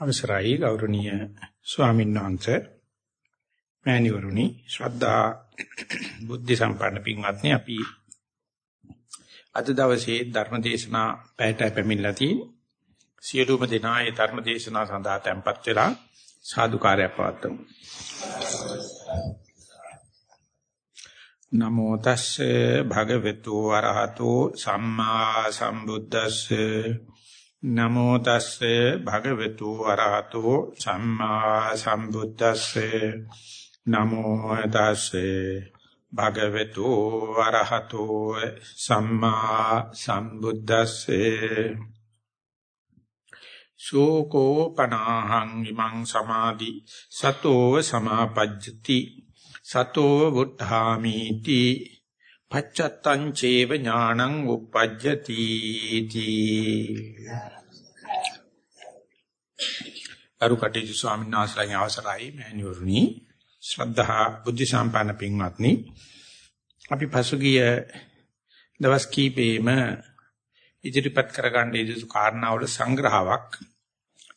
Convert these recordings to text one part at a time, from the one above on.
අවසරයි ගෞරවනීය ස්වාමීන් වහන්සේ මෑණිවරුනි ශ්‍රද්ධා බුද්ධ සම්පන්න පින්වත්නි අපි අද දවසේ ධර්ම දේශනා පැයට පැමිණලා තියෙන සියලුම දෙනා ඒ ධර්ම දේශනා සඳහා tempත් වෙලා සාදුකාරය පවත්වමු. නමෝ තස්සේ භගවතු වරහතෝ සම්මා සම්බුද්දස්සේ නමෝ තස්සේ භගවතු වරහතෝ සම්මා සම්බුද්දස්සේ. නමෝ තස්සේ භගවතු වරහතෝ සම්මා සම්බුද්දස්සේ. සෝකෝ පනාහං ඉමං සමාධි සතෝ සමාපජ්ජති සතෝ වුද්ධාමීති පච්චත්තං චේව ඥානං උපජ්ජති තී අරුකටි ස්වාමීන් වහන්සේලාගේ අවසරයි මෑණිවරුනි. ශ්‍රද්ධා බුද්ධ සම්පන්න පින්වත්නි අපි පසුගිය දවස් කීපෙම ඉදිරිපත් කරගන්න ඉදිරි කාරණාවල සංග්‍රහයක්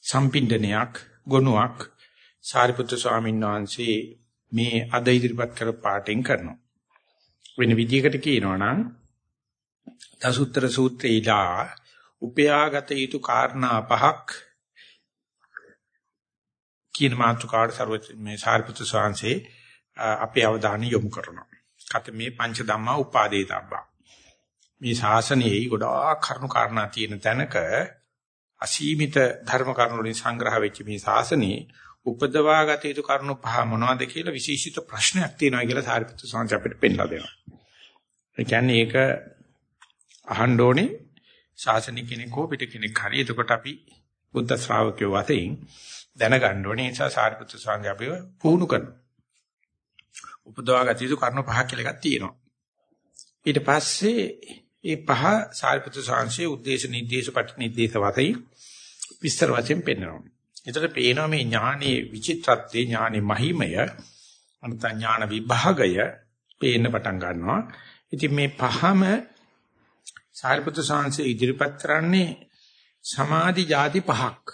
සම්පින්දනයක් ගොනුවක් සාරිපුත්‍ර ස්වාමීන් වහන්සේ මේ අද ඉදිරිපත් කර පාඩෙන් කරනවා. වෙන විදිහකට කියනවා නම් දසුත්තර සූත්‍රයේලා උපයාගත යුතු කාරණා පහක් කියන මාතෘකාවට ਸਰවච මේ සාරිපුත්‍ර ස්වාංශේ අපේ අවධානය යොමු කරනවා. කත මේ පංච ධම්මා උපාදේ තබ්බා. මේ ශාසනයේ ගොඩාක් කරුණු කාරණා තියෙන තැනක අසීමිත ධර්ම කරුණු වලින් සංග්‍රහ වෙච්ච මේ ශාසනයේ උපදවාගත යුතු කරුණු පහ මොනවද කියලා විශේෂිත ප්‍රශ්නයක් තියෙනවා කියලා සාරිපුත්‍ර ස්වාමීන් අපිට පෙන්නලා දෙනවා. ඒ කියන්නේ ඒක අහන්න ඕනේ ශාසනික කෙනෙක් හෝ පිට කෙනෙක් හරි. එතකොට අපි බුද්ධ ශ්‍රාවකයෝ වශයෙන් දැනගන්න ඕනේ. ඒ නිසා සාරිපුත්‍ර ස්වාමීන් අපිව පුහුණු කරනවා. උපදවාගත යුතු කරුණු පහක් කියලා එකක් තියෙනවා. ඊට පස්සේ ඒ පහ සාරිපුත්‍ර ස්වාමීන්ගේ උද්දේශ නිर्देश පිට නිर्देश වතයි විස්තර වශයෙන් පෙන්වනවා. ඒතර පේනවා මේ ඥානයේ විචිත්‍රත්වයේ ඥානයේ මහිමය අනත ඥාන විභාගය පේන්න පටන් ගන්නවා. ඉතින් මේ පහම සාරිපුත්‍ර ස්වාමීන් ඉදිරිපත් කරන්නේ සමාධි ಜಾති පහක්.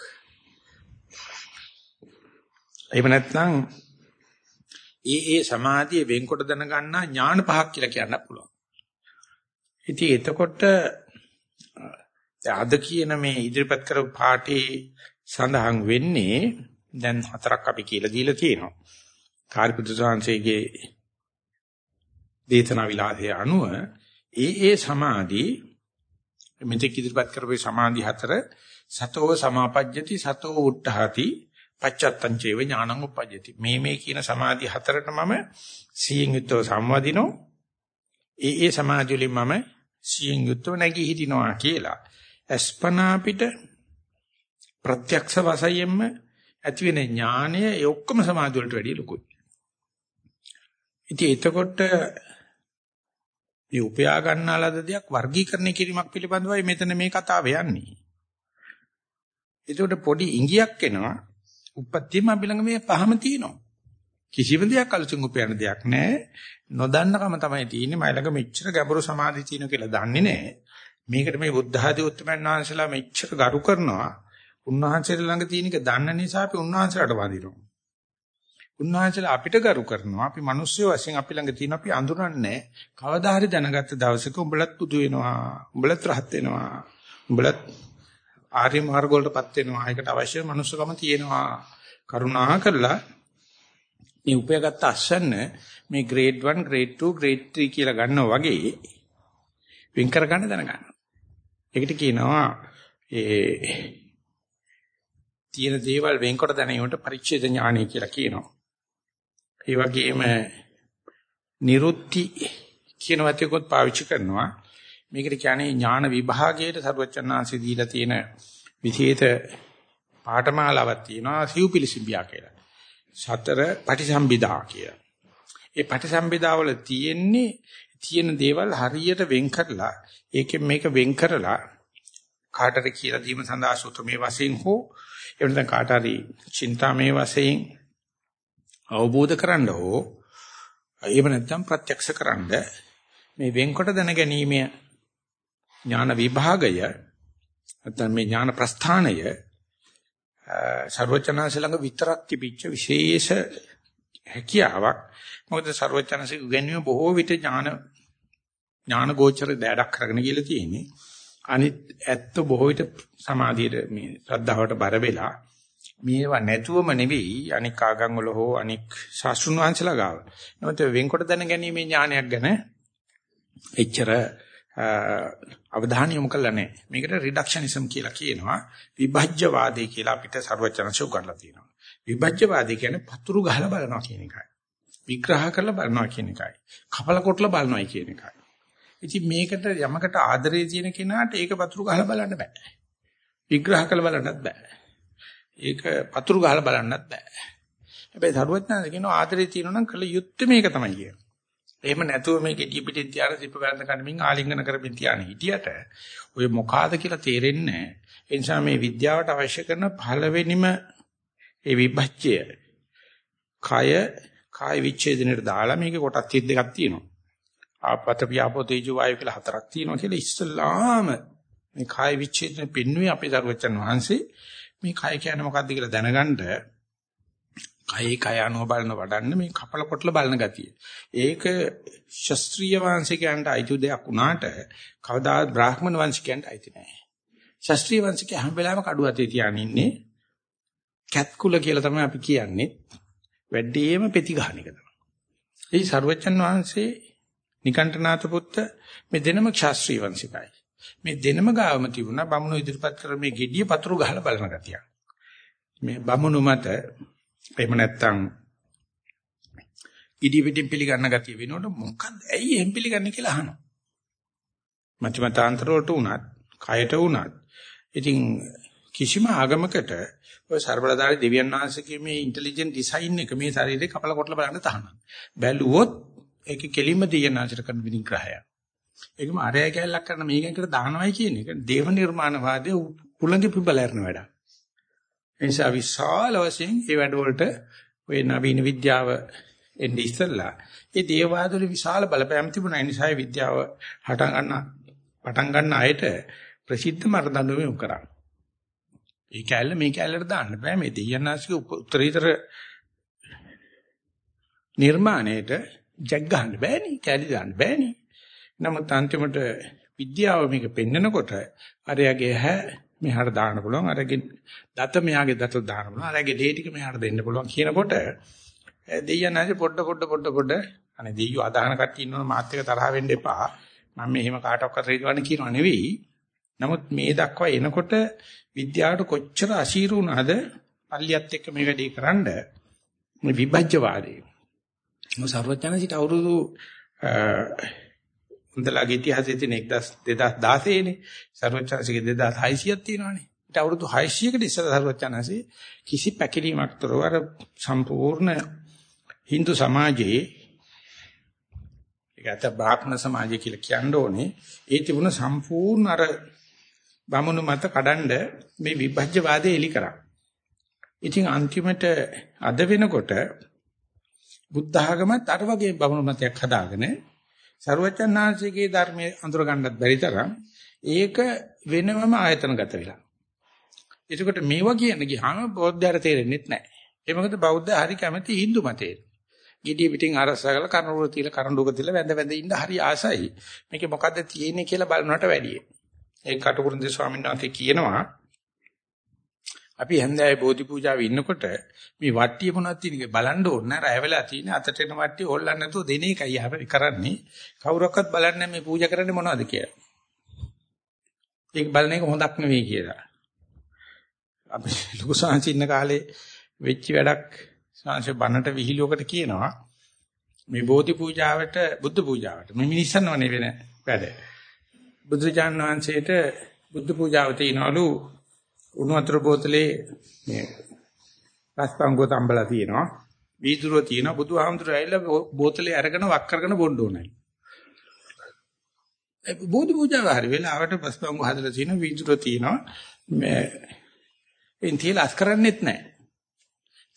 එහෙම නැත්නම් ඒ ඒ සමාධිය වෙන්කොට දැනගන්නා ඥාන පහක් කියලා කියන්න පුළුවන්. ඉතින් එතකොට අද කියන මේ ඉදිරිපත් කරපු පාඩේ සඳහන් වෙන්නේ දැන් හතරක් අපි කියලා දීලා තියෙනවා. කාර්යපුත්‍ර සාංශයේ දේතනා විලාසය අනුව ඒ ඒ සමාධි මෙතෙක් ඉදිරිපත් කරපු සමාධි හතර සතෝ සමාපජ්ජති සතෝ උට්ඨහති පච්චත්තං චේව ඥානං උපජ්ජති මේ මේ කියන සමාධි හතරට මම සියෙන් යුක්තව සම්වදිනෝ ඒ ඒ සමාධි වලින් මම සියෙන් යුක්තව නැගී හිටිනවා කියලා අස්පනා පිට ප්‍රත්‍යක්ෂ වශයෙන්ම ඇති වෙන ඥානය ඒ ඔක්කොම සමාධි වලට වැඩිය ලොකුයි. ඉතින් එතකොට මේ උපයා ගන්නාලද දෙයක් වර්ගීකරණය කිරීමක් පිළිබඳවයි මෙතන මේ කතාව යන්නේ. එතකොට පොඩි ඉඟියක් එනවා. උපත්තියම අපි ළඟ මේ පහම තියෙනවා. කිසිම දෙයක් අලුතින් උපයන දෙයක් නැහැ. නොදන්නකම තමයි තියෙන්නේ. මයි ළඟ මෙච්චර ගැඹුරු සමාධිය තියෙනවා කියලා දන්නේ නැහැ. මේකට මේ බුද්ධ ආදී උත්තරමන් වහන්සේලා මෙච්චර ගරු කරනවා. උන්වහන්සේලා ළඟ තියෙන එක දන්න නිසා අපි උන්වහන්සේලාට වඳිනවා. උන්වහන්සේලා අපිට ගරු කරනවා. අපි මිනිස්සු වශයෙන් අපි ළඟ තියෙන අපි අඳුරන්නේ කවදා හරි දැනගත්ත දවසක උඹලත් පුදු වෙනවා. උඹලත් රහත් වෙනවා. උඹලත් ආර්ය මාර්ග වලටපත් වෙනවා. ඒකට අවශ්‍ය මනුස්සකම තියෙනවා. කරුණා කරලා මේ උපයගත්ත අස්සන්න මේ grade 1, grade 2, grade 3 කියලා ගන්නවා වගේ වෙන් කර ගන්න දැනගන්න. ඒකට කියනවා ඒ තියෙන දේවල් වෙන්කොට දැනීමට පරිච්ඡේද ඥානය කියලා කියනවා. ඒ වගේම නිරුත්ති කියන වචකත් පාවිච්චි කරනවා. මේකට කියන්නේ ඥාන විභාගයේ සර්වචන්නාංශي දීලා තියෙන විශේෂ පාඨමාලාවක් තියෙනවා සිව්පිලිසිම්බියා කියලා. සතර පටිසම්භිදා කියලා. ඒ පටිසම්භිදා වල තියෙන්නේ තියෙන දේවල් හරියට වෙන් කරලා ඒකෙන් මේක වෙන් කරලා කාටට කියලා දීම සඳහා සුතමේ වශයෙන් හෝ එහෙම නැත්නම් කාට හරි චින්තාමේ වශයෙන් අවබෝධ කරන්න ඕ එහෙම නැත්නම් ප්‍රත්‍යක්ෂ කරන්න මේ වෙන්කොට දැන ගැනීම ඥාන විභාගය නැත්නම් මේ ඥාන ප්‍රස්ථානය ਸਰවචනanse ළඟ විතරක් තිබිච්ච විශේෂ හැකියාවක් මොකද ਸਰවචනanse උගන්වීම බොහෝ විට ඥාන ඥාන ගෝචර දඩක් කරගෙන කියලා තියෙන්නේ අනිත් ඇත්ත බොහෝ විට සමාධියට මේ ශ්‍රද්ධාවට බර වෙලා මේවා නැතුවම නෙවෙයි අනික් ආගම් වල හෝ අනික් ශාස්ත්‍රුන් වහන්සේලා ගාව. නැමෙත වෙන්කොට දැන ගැනීමේ ඥානයක් ගැන එච්චර අවධානය යොමු කළා නැහැ. මේකට රිඩක්ෂනිසම් කියලා කියනවා. විභජ්‍යවාදී කියලා අපිට ਸਰවචනසු උගන්ලා තියෙනවා. විභජ්‍යවාදී කියන්නේ පතුරු ගහලා බලනවා කියන එකයි. විග්‍රහ කරලා බලනවා කියන එකයි. කපල කොටලා බලනවායි කියන එකයි. ඉතින් මේකට යමකට ආදරේ තියෙන කෙනාට ඒක පතුරු ගහලා බලන්න බෑ. විග්‍රහ කරලා බලන්නත් බෑ. ඒක පතුරු ගහලා බලන්නත් බෑ. හැබැයි සරුවත්නාද කියනවා ආදරේ තියෙනවා නම් කළ යුත්තේ මේක තමයි කියන්නේ. එහෙම නැතුව මේ ගෙඩිය පිටින් තියාන සිප වැරඳ කණමින් ආලිංගන කරමින් තියාන හිටියට ඔය මොකාද කියලා තේරෙන්නේ නැහැ. ඒ නිසා මේ විද්‍යාවට අවශ්‍ය කරන පළවෙනිම ඒ විභජ්‍ය කය කාය විච්ඡේදනයට දාලා මේකේ කොටස් 32ක් තියෙනවා. ආපත පියාපෝ තේජෝ වායු කියලා හතරක් තියෙනවා කියලා ඉස්සල්ලාම මේ කාය විච්ඡේදන පෙන්වුවේ අපේ දරුවචන් වහන්සේ මේ කය කියන්නේ මොකක්ද කියලා දැනගන්න කයි කය අනුව බලන වඩන්න මේ කපල කොටල බලන ගතිය. ඒක ශාස්ත්‍රීය වංශිකයන්ට අයිති දෙයක් වුණාට කවදාවත් බ්‍රාහ්මණ වංශිකයන්ට අයිති නැහැ. ශාස්ත්‍රීය වංශිකය හැම වෙලාවෙම කඩුව අතේ තියාගෙන ඉන්නේ කැත්කුල කියලා තමයි අපි කියන්නේ. වැඩිම පෙති ගන්න එක තමයි. ඒ සරුවච්චන් වහන්සේ නිකණ්ඨනාත පුත්ත මේ දෙනම ශාස්ත්‍රීය වංශිකයි. මේ දෙනම ගාවම තිබුණා බමුණු ඉදිරිපත් කර මේ gediya පතුරු ගහලා බලන ගතිය. මේ බමුණු මත එහෙම නැත්තම් ඉදි පිටින් පිළිගන්න ගතිය වෙනකොට මොකක්ද ඇයි එහෙම පිළිගන්නේ කියලා අහනවා. මච්චමතාන්තර වලට උනත්, කයට උනත්. ඉතින් කිසිම ආගමකට ඔය ਸਰබලදාරි දෙවියන් වහන්සේගේ මේ ඉන්ටෙලිජන්ට් ඩිසයින් එක මේ ශරීරේ කපල කොටලා බලන්න තහනම්. බැලුවොත් ඒක කෙලින්ම දෙවියන් වහන්සේට කරන විනිග්‍රහයක්. ඒකම අරය කැලලක් කරන මේකෙන් දානවයි කියන එක දේව නිර්මාණවාදයේ කුලඟි පිබලරන වැඩක්. ඒ නිසා විශාල වශයෙන් මේ වැඩවලට ඔය නවීන විද්‍යාව එන්නේ ඉස්සෙල්ලා ඒ දේවාදුල විශාල බලපෑම් තිබුණා. ඒ නිසා විද්‍යාව හට ගන්න පටන් ගන්න අයට ප්‍රසිද්ධ මරදඬුවම යොමු කරා. ඒ කැලල මේ කැලලට දාන්න බෑ මේ දෙයන්නාසික උත්තරීතර නිර්මාණයට ජග් ගන්න බෑනේ කැලි දාන්න බෑනේ. නමුත් අන්තිමට විද්‍යාව මේක පෙන්නකොට අරයාගේ හැ මෙහාට දාන්න පුළුවන්. අරගේ දත මෙයාගේ දත දාන්න පුළුවන්. අරගේ දේ ටික මෙහාට දෙන්න පුළුවන් කියනකොට දෙයියන්ාසේ පොඩ පොඩ පොඩ පොඩ. අනේ දෙයියෝ අදහන කට්ටිය ඉන්නවනේ මාත් එක තරහ වෙන්න එපා. මම මෙහෙම කාටවත් රීඩවන්න කියනවා නෙවෙයි. නමුත් මේ දක්වා එනකොට විද්‍යාවට කොච්චර අශීරු වුණාද පල්ලියත් එක්ක මේ වැඩේ කරන්න මේ විභජ්‍යවාදී. මො සර්වඥාන්සිට අවුරුදු උන්දලාගේ ඉතිහාසයේ තියෙන 2016 නේ සර්වචන්සිගේ 2600ක් තියෙනවානේ. ඊට අවුරුදු 600කට ඉස්සර සර්වචන්සි කිසි පැකිලීමක් තොරව අර සම්පූර්ණ Hindu සමාජයේ ඒකට බ්‍රාහ්මණ සමාජය කියලා කියන්න ඕනේ. ඒ තිබුණ සම්පූර්ණ අර බමුණු මත කඩන්ඩ මේ විභජ්‍යවාදය එලි කරා. ඉතින් අන්තිමට අද වෙනකොට බුද්ධ ආගමත් අර වගේ බමුණු මතයක් හදාගෙන සරුවචන්හන්සේගේ ධර්මයේ අඳුර ගන්නත් බැරි තරම් ඒක වෙනමම ආයතනගත වෙලා. එතකොට මේවා කියන ගියාම බෞද්ධයර තේරෙන්නේ නැහැ. ඒ මොකද බෞද්ධ හරි කැමති Hindu මතයට. gediya පිටින් අරසගල කනරුව තියලා කරඬුක තියලා වැඳ වැඳ ඉන්න හරි ආසයි. මේකේ මොකද්ද තියෙන්නේ කියලා බලනවට වැඩියි. ඒ කටුකුරුන්දේ ස්වාමීන් වහන්සේ කියනවා අපි හැන්දෑවේ බෝධි පූජාවේ ඉන්නකොට මේ වට්ටිය මොනවද තියෙන්නේ බලන්න ඕනේ නෑ රැය වෙලා තියෙන අතට එන වට්ටිය හොල්ලන්න නැතුව දෙන එකයි අපි කරන්නේ කවුරක්වත් බලන්නේ මේ පූජා කරන්නේ මොනවද කියලා. ඒක බලන එක හොඳක් නෙවෙයි කියලා. අපි ලොකු සංහස ඉන්න කාලේ වෙච්ච වැඩක් සංහස බන්නට විහිළුවකට කියනවා මේ බෝධි පූජාවට බුද්ධ පූජාවට මේ මිනිස්සුන්වනේ වෙන වැඩ. බුදුජානක වහන්සේට බුද්ධ පූජාව තියනවලු උණු වතුර බෝතලේ මේ රස්පංගෝ තම්බලා තියෙනවා. වීදුරුව තියෙනවා. බුදුහාමුදුරුවෝ ඇවිල්ලා බෝතලේ අරගෙන වක් කරගෙන බොන්න ඕනයි. ඒ බෝධි පූජාව හරි වෙලාවට රස්පංගෝ හදලා තියෙනවා. වීදුරුව තියෙනවා. මේ එන්තිලස් කරන්නේත් නැහැ.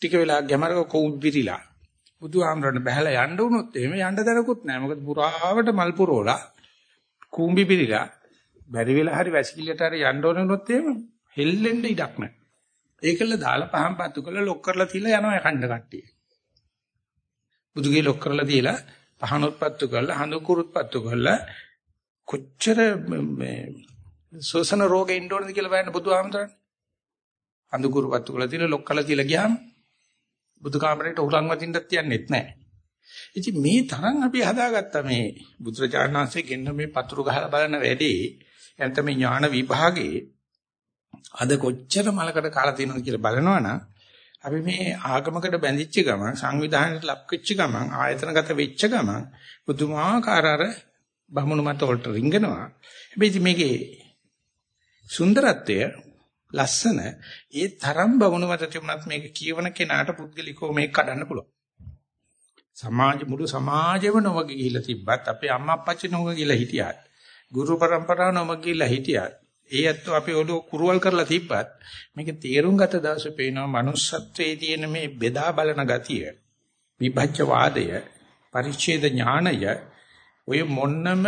ටික වෙලා ගැමරක කොවුම් පිටිලා බුදුහාමරණ බහැලා යන්න උනොත් එහෙම යන්න දරකුත් නැහැ. මොකද පුරාවට මල් පුරෝලා කුඹි පිළිලා බැරි වෙලා හරි වැසිකිළියට හරි යන්න ඕන උනොත් එහෙම හෙල්ලෙන්න ඉඩක් නැහැ. ඒකල දාලා පහන් පත්තු කරලා ලොක් කරලා තියලා යනවා කණ්ඩ කට්ටිය. බුදුගේ ලොක් කරලා තියලා පහනොත් පත්තු කරලා හඳුකුරුත් පත්තු කරලා කොච්චර මේ සෝසන රෝගෙ ඉන්න ඕනද කියලා බලන්න බුදුහාමතරනේ. හඳුකුරු පත්තු කරලා තියලා ලොක් කරලා තියලා ගියාම බුදු කාමරේට උලන් වදින්නත් යන්නෙත් නැහැ. ඉතින් මේ තරම් අපි හදාගත්ත මේ බුදුරජාණන් වහන්සේ ගෙන්න මේ පතුරු ගහලා බලන වැඩේ එතන මේ ඥාන විභාගේ අද කොච්චර මලකට කාලා තියෙනවද කියලා බලනවනම් අපි මේ ආගමකට බැඳිච්ච ගමන් සංවිධානයට ලක් වෙච්ච ගමන් ආයතනගත වෙච්ච ගමන් පුදුමාකාර අර බමුණු මත වලට රිංගනවා. හැබැයි මේකේ සුන්දරත්වය ලස්සන ඒ තරම් බමුණු මත තිබුණත් මේක කියවන කෙනාට පුද්ගලිකව මේක කඩන්න පුළුවන්. සමාජ මුළු සමාජෙම නොවග ගිහිල්ලා තිබ්බත් අපේ අම්මා අප්පච්චි නොවග ගිහිල්ලා හිටියත් ගුරු પરම්පරාව නොවග ගිහිල්ලා හිටියත් ඒ ඇත්තෝ අපි ඔලුව කුරුවල් කරලා තිබ්බත් මේක තේරුම් ගත දවසේ පේනවා manussත්වයේ තියෙන මේ බෙදා බලන ගතිය විභජ්‍ය වාදය පරිච්ඡේද ඥානය ඔය මොන්නම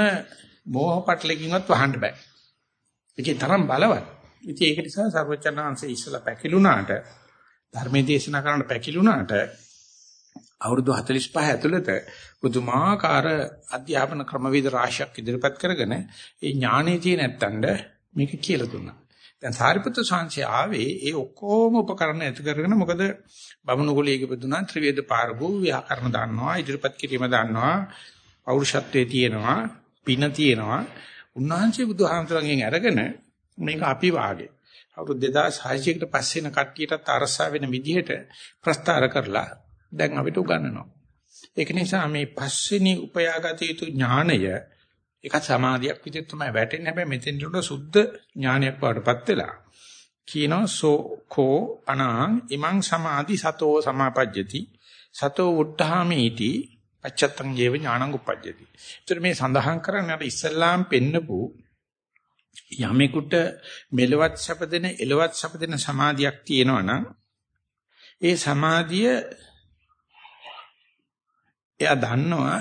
මෝහ පටලකින්වත් වහන්න බෑ. ඒකේ තරම් බලවත්. ඉතින් ඒක නිසා සර්වචනාංශය ඉස්සලා පැකිලුණාට ධර්මයේ දේශනා කරන්න පැකිලුණාට අවුරුදු 45 ඇතුළත පුදුමාකාර අධ්‍යාපන ක්‍රමවේද රාශියක් ඉදිරිපත් කරගෙන ඒ ඥානෙ තියෙන නැත්තඳ මේක කියලා දුන්නා. දැන් සාරිපුත්‍ර සාංශය ආවේ ඒ ඔක්කොම උපකරණ ඇති කරගෙන මොකද බමුණු කුලයක පුදුනා ත්‍රිවේද පාරගු ව්‍යාකරණ දන්නවා ඉදිරිපත් කිරීම දන්නවා පෞරුෂත්වයේ තියෙනවා පින තියෙනවා උන්වහන්සේ බුදුහාමතුරුගෙන් අරගෙන මේක අපි වාගේ අවුරුදු 2600කට පස්සේන කට්ටියටත් අරසා වෙන විදිහට ප්‍රස්තාර කරලා දැන් අපිට උගන්වනවා. ඒක නිසා මේ පස්වෙනි උපයාගත යුතු ඥාණය ඒක සමාධියක් විදිහට තමයි වැටෙන්නේ. හැබැයි මෙතෙන් උඩ සුද්ධ ඥානයක් වඩපත් වෙලා. කියනවා සෝ කෝ අනං ඉමං සමාධි සතෝ සමාපජ්ජති. සතෝ උට්ඨාමීති පච්චත්තං ජීව ඥානං උපජ්ජති. ඒතර මේ සඳහන් කරන්නේ අර ඉස්සල්ලාම් පෙන්නපු යමෙකුට මෙලවත් සැපදෙන එලවත් සැපදෙන සමාධියක් තියෙනවා නම් ඒ සමාධිය එයා දන්නවා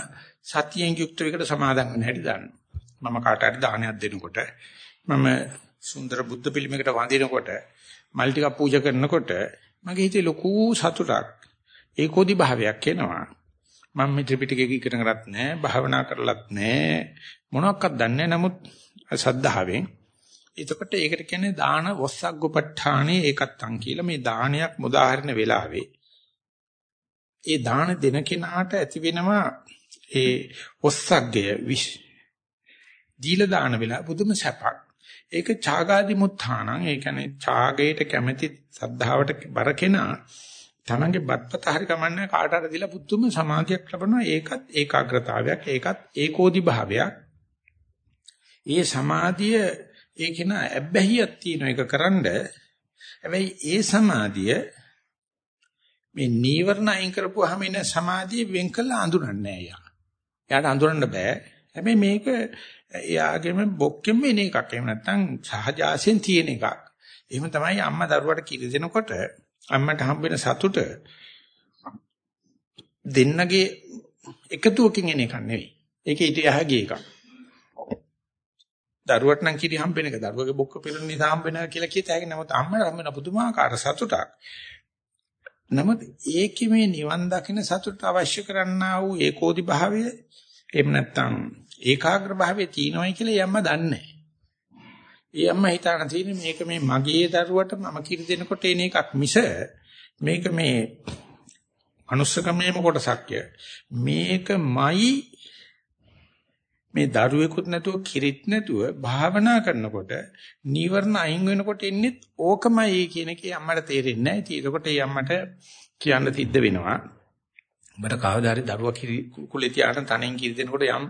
සතියෙන් යුක්ත වෙකට සමාදන් වෙන හැටි දන්නවා. මම කාට හරි දානයක් දෙනකොට මම සුන්දර බුද්ධ පිළිමයකට වඳිනකොට මල් ටිකක් පූජා කරනකොට මගේ හිතේ ලොකු සතුටක් ඒකෝදි භාවයක් එනවා. මම මේ ත්‍රිපිටකය ඉගෙන කරත් නැහැ, භාවනා කරලත් නැහැ, මොනවත් දන්නේ නමුත් සද්ධාවෙන් එතකොට ඒකට කියන්නේ දාන වස්සග්ගපට්ඨානේ ඒකත්තං කියලා මේ දානයක් මුදාහරින වෙලාවේ ඒ දාන දෙන කෙනාට ඇති වෙනවා ඒ ඔස්සග්ගය විශ් දීලා දාන වෙලාව පුදුම සැපක්. ඒක ඡාගාදි මුත්ථානං ඒ කියන්නේ ඡාගයට කැමැති සද්ධාවට බර කෙනා තමන්ගේ බත්පත හරි කමන්නේ කාට හරි දීලා පුදුම සමාධියක් ලබනවා ඒකත් ඒකාග්‍රතාවයක් ඒකත් ඒකෝදි භාවයක්. ඒ සමාධිය ඒක න ඇබ්බැහියක් තියෙන එක කරන්ඩ හැබැයි ඒ සමාධිය මේ නීවරණ අයින් කරපුවාම එන සමාධිය වෙන් කළ අඳුරන්නේ නැහැ යා. එයාට අඳුරන්න බෑ. හැබැයි මේක එයාගේම බොක්කෙම එන එකක්. එහෙම නැත්නම් සහජාසයෙන් තියෙන එකක්. එහෙම තමයි අම්මා දරුවට කිරි දෙනකොට අම්මට හම්බ වෙන සතුට දෙන්නගේ එකතුවකින් එන එකක් නෙවෙයි. ඒක ඊට යහගේ එකක්. දරුවට නම් කිරි හම්බෙන එක දරුවගේ බොක්ක පිරෙන නිසා හම්බෙන කියලා කියත හැකි. නමුත් අම්මට හම්බෙන පුදුමාකාර සතුටක්. නමුත් ඒකේ මේ නිවන් දකින්න සතුට අවශ්‍ය කරන්නා වූ ඒකෝදි භාවය එහෙම නැත්නම් ඒකාග්‍ර භාවයේ තියෙනවයි කියලා යම්ම දන්නේ ඒ අම්ම හිතාන තියෙන්නේ මේක මේ මගේ දරුවට මම කිරි දෙනකොට එන එකක් මිස මේක මේ අනුස්සකමේම කොටසක්ය මේකමයි මේ දරුවෙකුත් නැතුව කිරිත් නැතුව භාවනා කරනකොට නීවරණ අයින් වෙනකොට එන්නේ ඕකමයි කියන එකේ අම්මට තේරෙන්නේ නැහැ. ඉතින් ඒකට ඒ අම්මට කියන්න සිද්ධ වෙනවා. ඔබට කවදා හරි දරුවා කිරි කුලේ තියාගෙන තනෙන් කිරි දෙනකොට යම්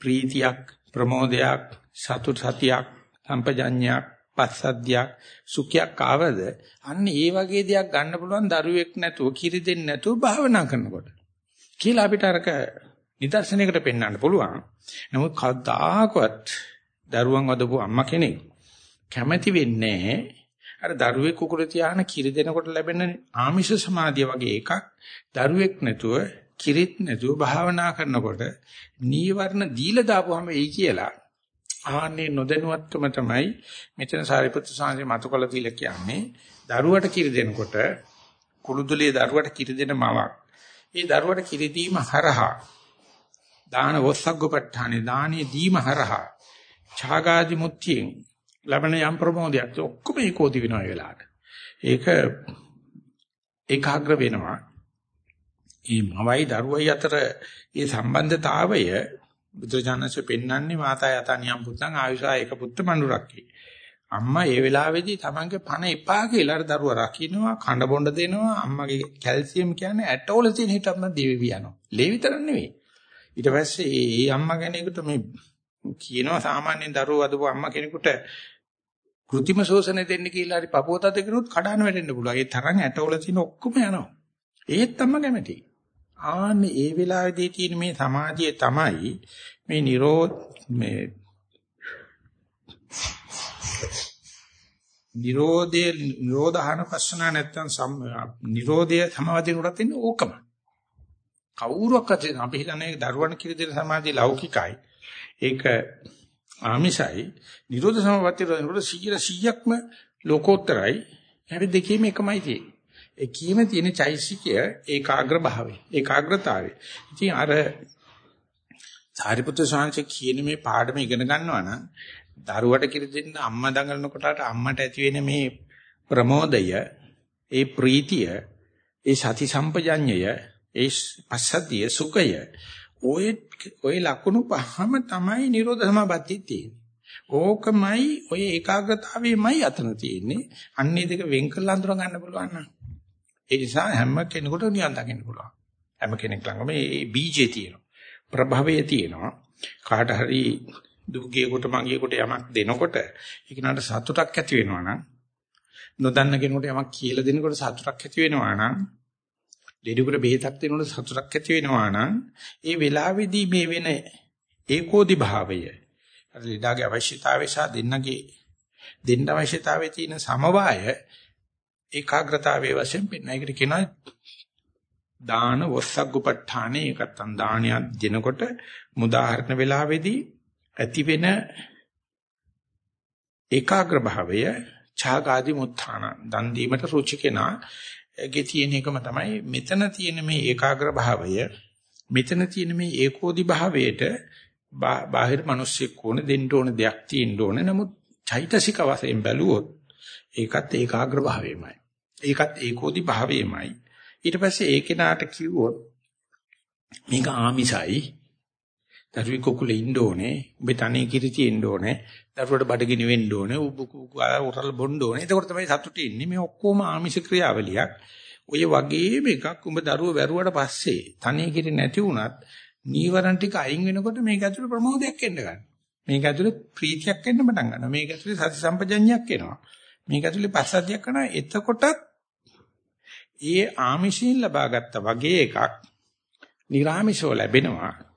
ප්‍රීතියක්, ප්‍රමෝදයක්, සතුට සතියක්, සම්පජඤ්ඤයක්, පස්සද්ධියක්, සුඛයක් ආවද අන්න ඒ වගේ දෙයක් ගන්න පුළුවන් දරුවෙක් නැතුව කිරි දෙන්නේ නැතුව භාවනා කරනකොට. කියලා අපිට අරක නිදර්ශනයකට පෙන්වන්න පුළුවන්. නමුත් කවදාකවත් දරුවන් වදපු අම්මා කෙනෙක් කැමැති වෙන්නේ අර දරුවෙක් කුකුල තියාන කිරි දෙනකොට ලැබෙන ආමිෂ සමාධිය වගේ එකක් දරුවෙක් නැතුව කිරිත් නැතුව භාවනා කරනකොට නීවරණ දීලා දාපුවම එයි කියලා ආන්නේ නොදැනුවත්කම තමයි මෙතන සාරිපුත්‍ර සාංශේ මතකල දීලා කියන්නේ දරුවට කිරි දෙනකොට කුළුදුලිය දරුවට කිරි දෙන මවක්. ඒ දරුවට කිරි දීම හරහා දාන වස්සග්ගපට්ඨානේ දානේ දීම හරහා ඡාගාදි මුත්‍යෙන් ලබන යම් ප්‍රමෝදයක් ඔක්කොම ඒකෝදි වෙනවා ඒ වෙලාවට. ඒක ඒකාග්‍ර වෙනවා. මේ මවයි දරුවයි අතර මේ සම්බන්ධතාවය බුදුජානසෙ පෙන්වන්නේ මාතා යතනියම් පුත්තන් ආයුෂා එක පුත්ත මනුරක්කි. අම්මා ඒ වෙලාවේදී තමන්ගේ පණ එපා කියලා අර දරුවා රකින්නවා කඳ බොණ්ඩ දෙනවා අම්මගේ කැල්සියම් කියන්නේ ඇටවල තියෙන හිටම දෙවි යනවා. ලේ විතර නෙවෙයි. ඊට පස්සේ ඒ අම්මා කෙනෙකුට මේ කියනවා සාමාන්‍යයෙන් දරුවෝ අදපු අම්මා කෙනෙකුට કૃතිම ශෝෂණය දෙන්න කියලා හරි පපුව තද කෙනුත් කඩාන වැටෙන්න පුළුවන්. ඒ තරම් ඇටවල තියෙන ඔක්කොම යනවා. ඒත් තමයි කැමති. ආන්නේ ඒ වෙලාවේදී තියෙන මේ සමාධිය තමයි මේ නිරෝධ මේ නිරෝධය නිරෝධහන පස්සන නැත්තම් නිරෝධය සමාධිය උඩට තියෙන ඕකම. කවුරුවක්වත් අපි හිතන්නේ දරුවන් කිරි දෙන සමාධිය ලෞකිකයි. ඒක ආමිසයි. නිරෝධ සමාපatti නිරෝධ 100%ක්ම ලෝකෝත්තරයි. හැබැයි දෙකේම එකමයි තියෙන්නේ. එකීම තියෙන චෛසිකය ඒකාග්‍ර භාවය ඒකාග්‍රතාවය. ඉතින් අර සාරිපුත්‍ර ස්වාමීන් කියන මේ පාඩම ඉගෙන ගන්නවා නම් දරුවට කිරි දෙන්න අම්මා දඟලන කොටට අම්මට ඇති වෙන මේ ප්‍රමෝදය ඒ ප්‍රීතිය ඒ සති සම්පජඤ්ඤය ඒ පස්සද්ධිය සුඛය ඔය ඔය ලකුණු පහම තමයි නිරෝධ සමාපත්තිය තියෙන්නේ. ඕකමයි ඔය ඒකාග්‍රතාවයමයි අතන තියෙන්නේ. අන්නේ දෙක වෙන් කරලා අඳුර ගන්න පුළුවන් නම්. ඒ නිසා හැම කෙනෙකුට නිවන් දකින්න පුළුවන්. හැම කෙනෙක් ළඟම මේ බීජේ තියෙනවා. ප්‍රභවයේ තියෙනවා. කාට හරි දුකේකට මගේකට යමක් දෙනකොට ඒක නට සතුටක් ඇති වෙනවා නම් නොදන්න කෙනෙකුට යමක් කියලා දෙනකොට සතුටක් ඇති වෙනවා නම් ලෙඩුකට බෙහෙතක් දෙනකොට සතුටක් ඇති වෙනවා නම් ඒ වෙලාවේදී මේ වෙන ඒකෝදි භාවය අර ලෙඩාගේ අවශ්‍යතාවය සහ දෙන්නගේ දෙන්න අවශ්‍යතාවයේ තියෙන සමவாய ඒකාග්‍රතාවයේ වශයෙන් පෙන්වන. එකට කියනවා දාන වස්සග්ගුපට්ඨානේ. ඒකත්තන් දානයක් දෙනකොට මුදාහරණ වෙලාවේදී ඇති වෙන ඒකාග්‍ර භාවය ඡාගාදි මුත්ථාන දන් දීමට රුචි කෙනා ගේ තියෙන එකම තමයි මෙතන තියෙන මේ ඒකාග්‍ර භාවය මෙතන තියෙන මේ ඒකෝදි භාවයට බාහිර මිනිස්සෙක් ඕන දෙන්න ඕන දෙයක් තියෙන්න ඕන. නමුත් චෛතසික වශයෙන් බැලුවොත් ඒකත් ඒකාග්‍ර භාවයමයි. ඒකත් ඒකෝදි භාවයමයි. ඊට පස්සේ ඒ කෙනාට කිව්වොත් මේක ආමිසයි. දරුවෙක් කුකුලේ ඉන්න ඕනේ. ඔබ තනිය කිරි තියෙන්න ඕනේ. දරුවට බඩගිනි වෙන්න ඕනේ. උබ උරල් බොන්න ඕනේ. එතකොට තමයි සතුටේ ඉන්නේ මේ ඔක්කොම ආමිෂ ක්‍රියාවලියක්. ඔය වගේම එකක් උඹ දරුව වැරුවට පස්සේ තනිය කිරි නැති වුණත් නීවරණ ටික අයින් වෙනකොට මේක ඇතුළේ ප්‍රමෝදයක් එන්න ගන්නවා. මේක ඇතුළේ ප්‍රීතියක් එන්න පටන් ගන්නවා. මේක ඇතුළේ සති සම්පජඤ්ඤයක් එනවා. මේක ඇතුළේ පස්සද්ධියක් කරනවා. එතකොටත් ඒ ආමිෂයෙන් ලබාගත්ත වගේ එකක් නිර්ආමිෂව ලැබෙනවා.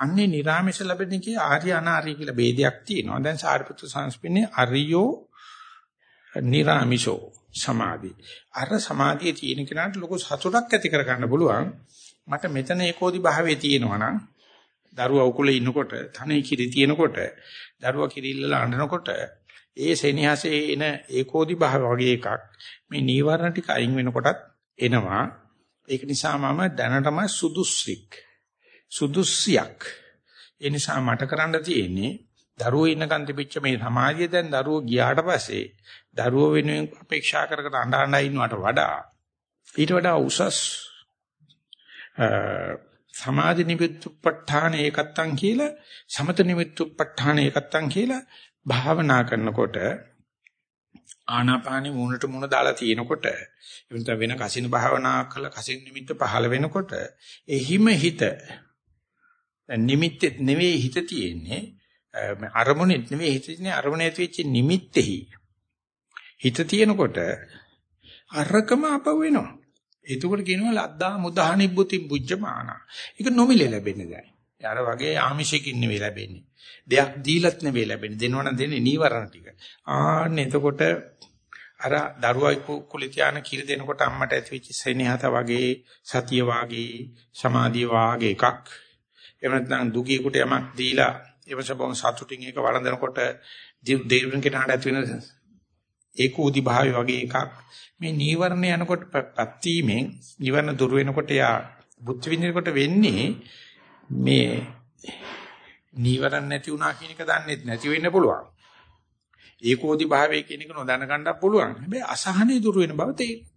අන්නේ නිරාමේශ ලැබෙන කී ආර්ය අනාර්ය කියලා ભેදයක් තියෙනවා. දැන් සාරිපුත්‍ර සංස්පින්නේ අරියෝ නිරාමිෂෝ සමාධි. අර සමාධියේ තියෙන කෙනාට ලොකු සතුටක් ඇති කර ගන්න පුළුවන්. මට මෙතන ඒකෝදි භාවයේ තියෙනවා නම් දරුවා උකුලේ ඉන්නකොට තනේ කිරි තියෙනකොට දරුවා කිරිල්ලලා අඬනකොට ඒ සෙනෙහසේ එන ඒකෝදි භාව වගේ එකක් මේ නීවරණ ටික අයින් වෙනකොටත් එනවා. ඒක නිසා මම දැනටම සුදුස්සෙක්. සුදුස්සියක්. ඒ නිසා මට කරන්න තියෙන්නේ දරුවෝ ඉන්නකන් තිබිච්ච මේ සමාජය දැන් දරුවෝ ගියාට පස්සේ දරුවෝ වෙනුවෙන් අපේක්ෂා කර කර අඬ අඬ ඉන්නවට වඩා ඊට වඩා උසස් සමාධි නිමිත්තුප්පඨාන ඒකත්තන් කියලා සමත නිමිත්තුප්පඨාන ඒකත්තන් කියලා භාවනා කරනකොට ආනාපානෙ මූණට මූණ දාලා තියෙනකොට එවනත වෙන කසින භාවනා කළ කසින නිමිත්ත පහළ වෙනකොට එහිම හිත නිමිත්තෙත් නෙවෙයි හිත තියෙන්නේ අරමුණෙත් නෙවෙයි හිත තියෙන්නේ අරමුණ ඇති වෙච්ච නිමිත්තෙහි. හිත තියෙනකොට අරකම අප වෙනවා. එතකොට කියනවා ලද්දා මුදහනිබ්බුති බුද්ධමාන. ඒක නොමිලේ ලැබෙන්නේ දැන්. යාර වගේ ආමිෂකින් නෙවෙයි ලැබෙන්නේ. දෙයක් දීලත් නෙවෙයි ලැබෙන්නේ. දෙනවනම් දෙන්නේ නීවරණ ටික. ආන්න එතකොට අර දරුවා කුලිතියාන කිරි දෙනකොට අම්මට ඇති වෙච්ච සෙනෙහත වගේ සතිය වාගේ සමාධිය වාගේ එකක් එහෙම නැත්නම් දුගියෙකුට යමක් දීලා එවස බොන් සතුටින් ඒක වළඳනකොට දෙවියන් කෙනාට ඇති වෙන ඒකෝදි භාවය වගේ එකක් මේ නීවරණ යනකොට පත්වීමෙන් නීවරණ දුර වෙනකොට යා බුද්ධ විඳිනකොට වෙන්නේ මේ නීවරණ නැති වුණා කියන එක දන්නේ නැති වෙන්න පුළුවන්. ඒකෝදි භාවය කියන එක නොදැන ගන්නත් පුළුවන්. හැබැයි අසහනෙ දුර වෙන බව තේරෙනවා.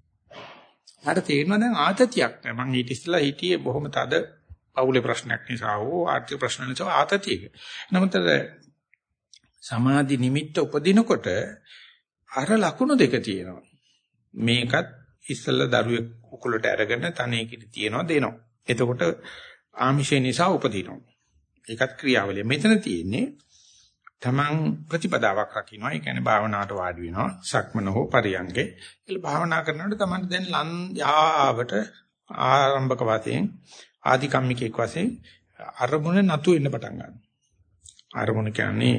මට තේරෙනවා දැන් ආතතියක් නෑ. මං ඊට ඉස්සෙල්ලා හිටියේ බොහොම තද පවුලේ ප්‍රශ්නයක් නිසා හෝ ආර්ථික ප්‍රශ්න නිසා ආතතියක. නමුත් සමාධි නිමිත්ත උපදිනකොට අර ලකුණු දෙක තියෙනවා. මේකත් ඉස්සෙල්ලා දරුවෙක් උකුලට අරගෙන තනේකිට තියනවා දෙනවා. එතකොට ආමිෂය නිසා උපදිනවා. ඒකත් ක්‍රියාවලිය. මෙතන තියෙන්නේ තමන් ප්‍රතිපදාවක් රකින්නවා. ඒ කියන්නේ භාවනාවට වාඩි වෙනවා. සක්මන හෝ පරියංගේ. ඒක භාවනා කරනකොට තමන් දැන් ලන් යාවට ආරම්භක වශයෙන් ආදි කම්මිකෙක් වශයෙන් අරමුණ නතු වෙන්න පටන් ගන්නවා. අරමුණ කියන්නේ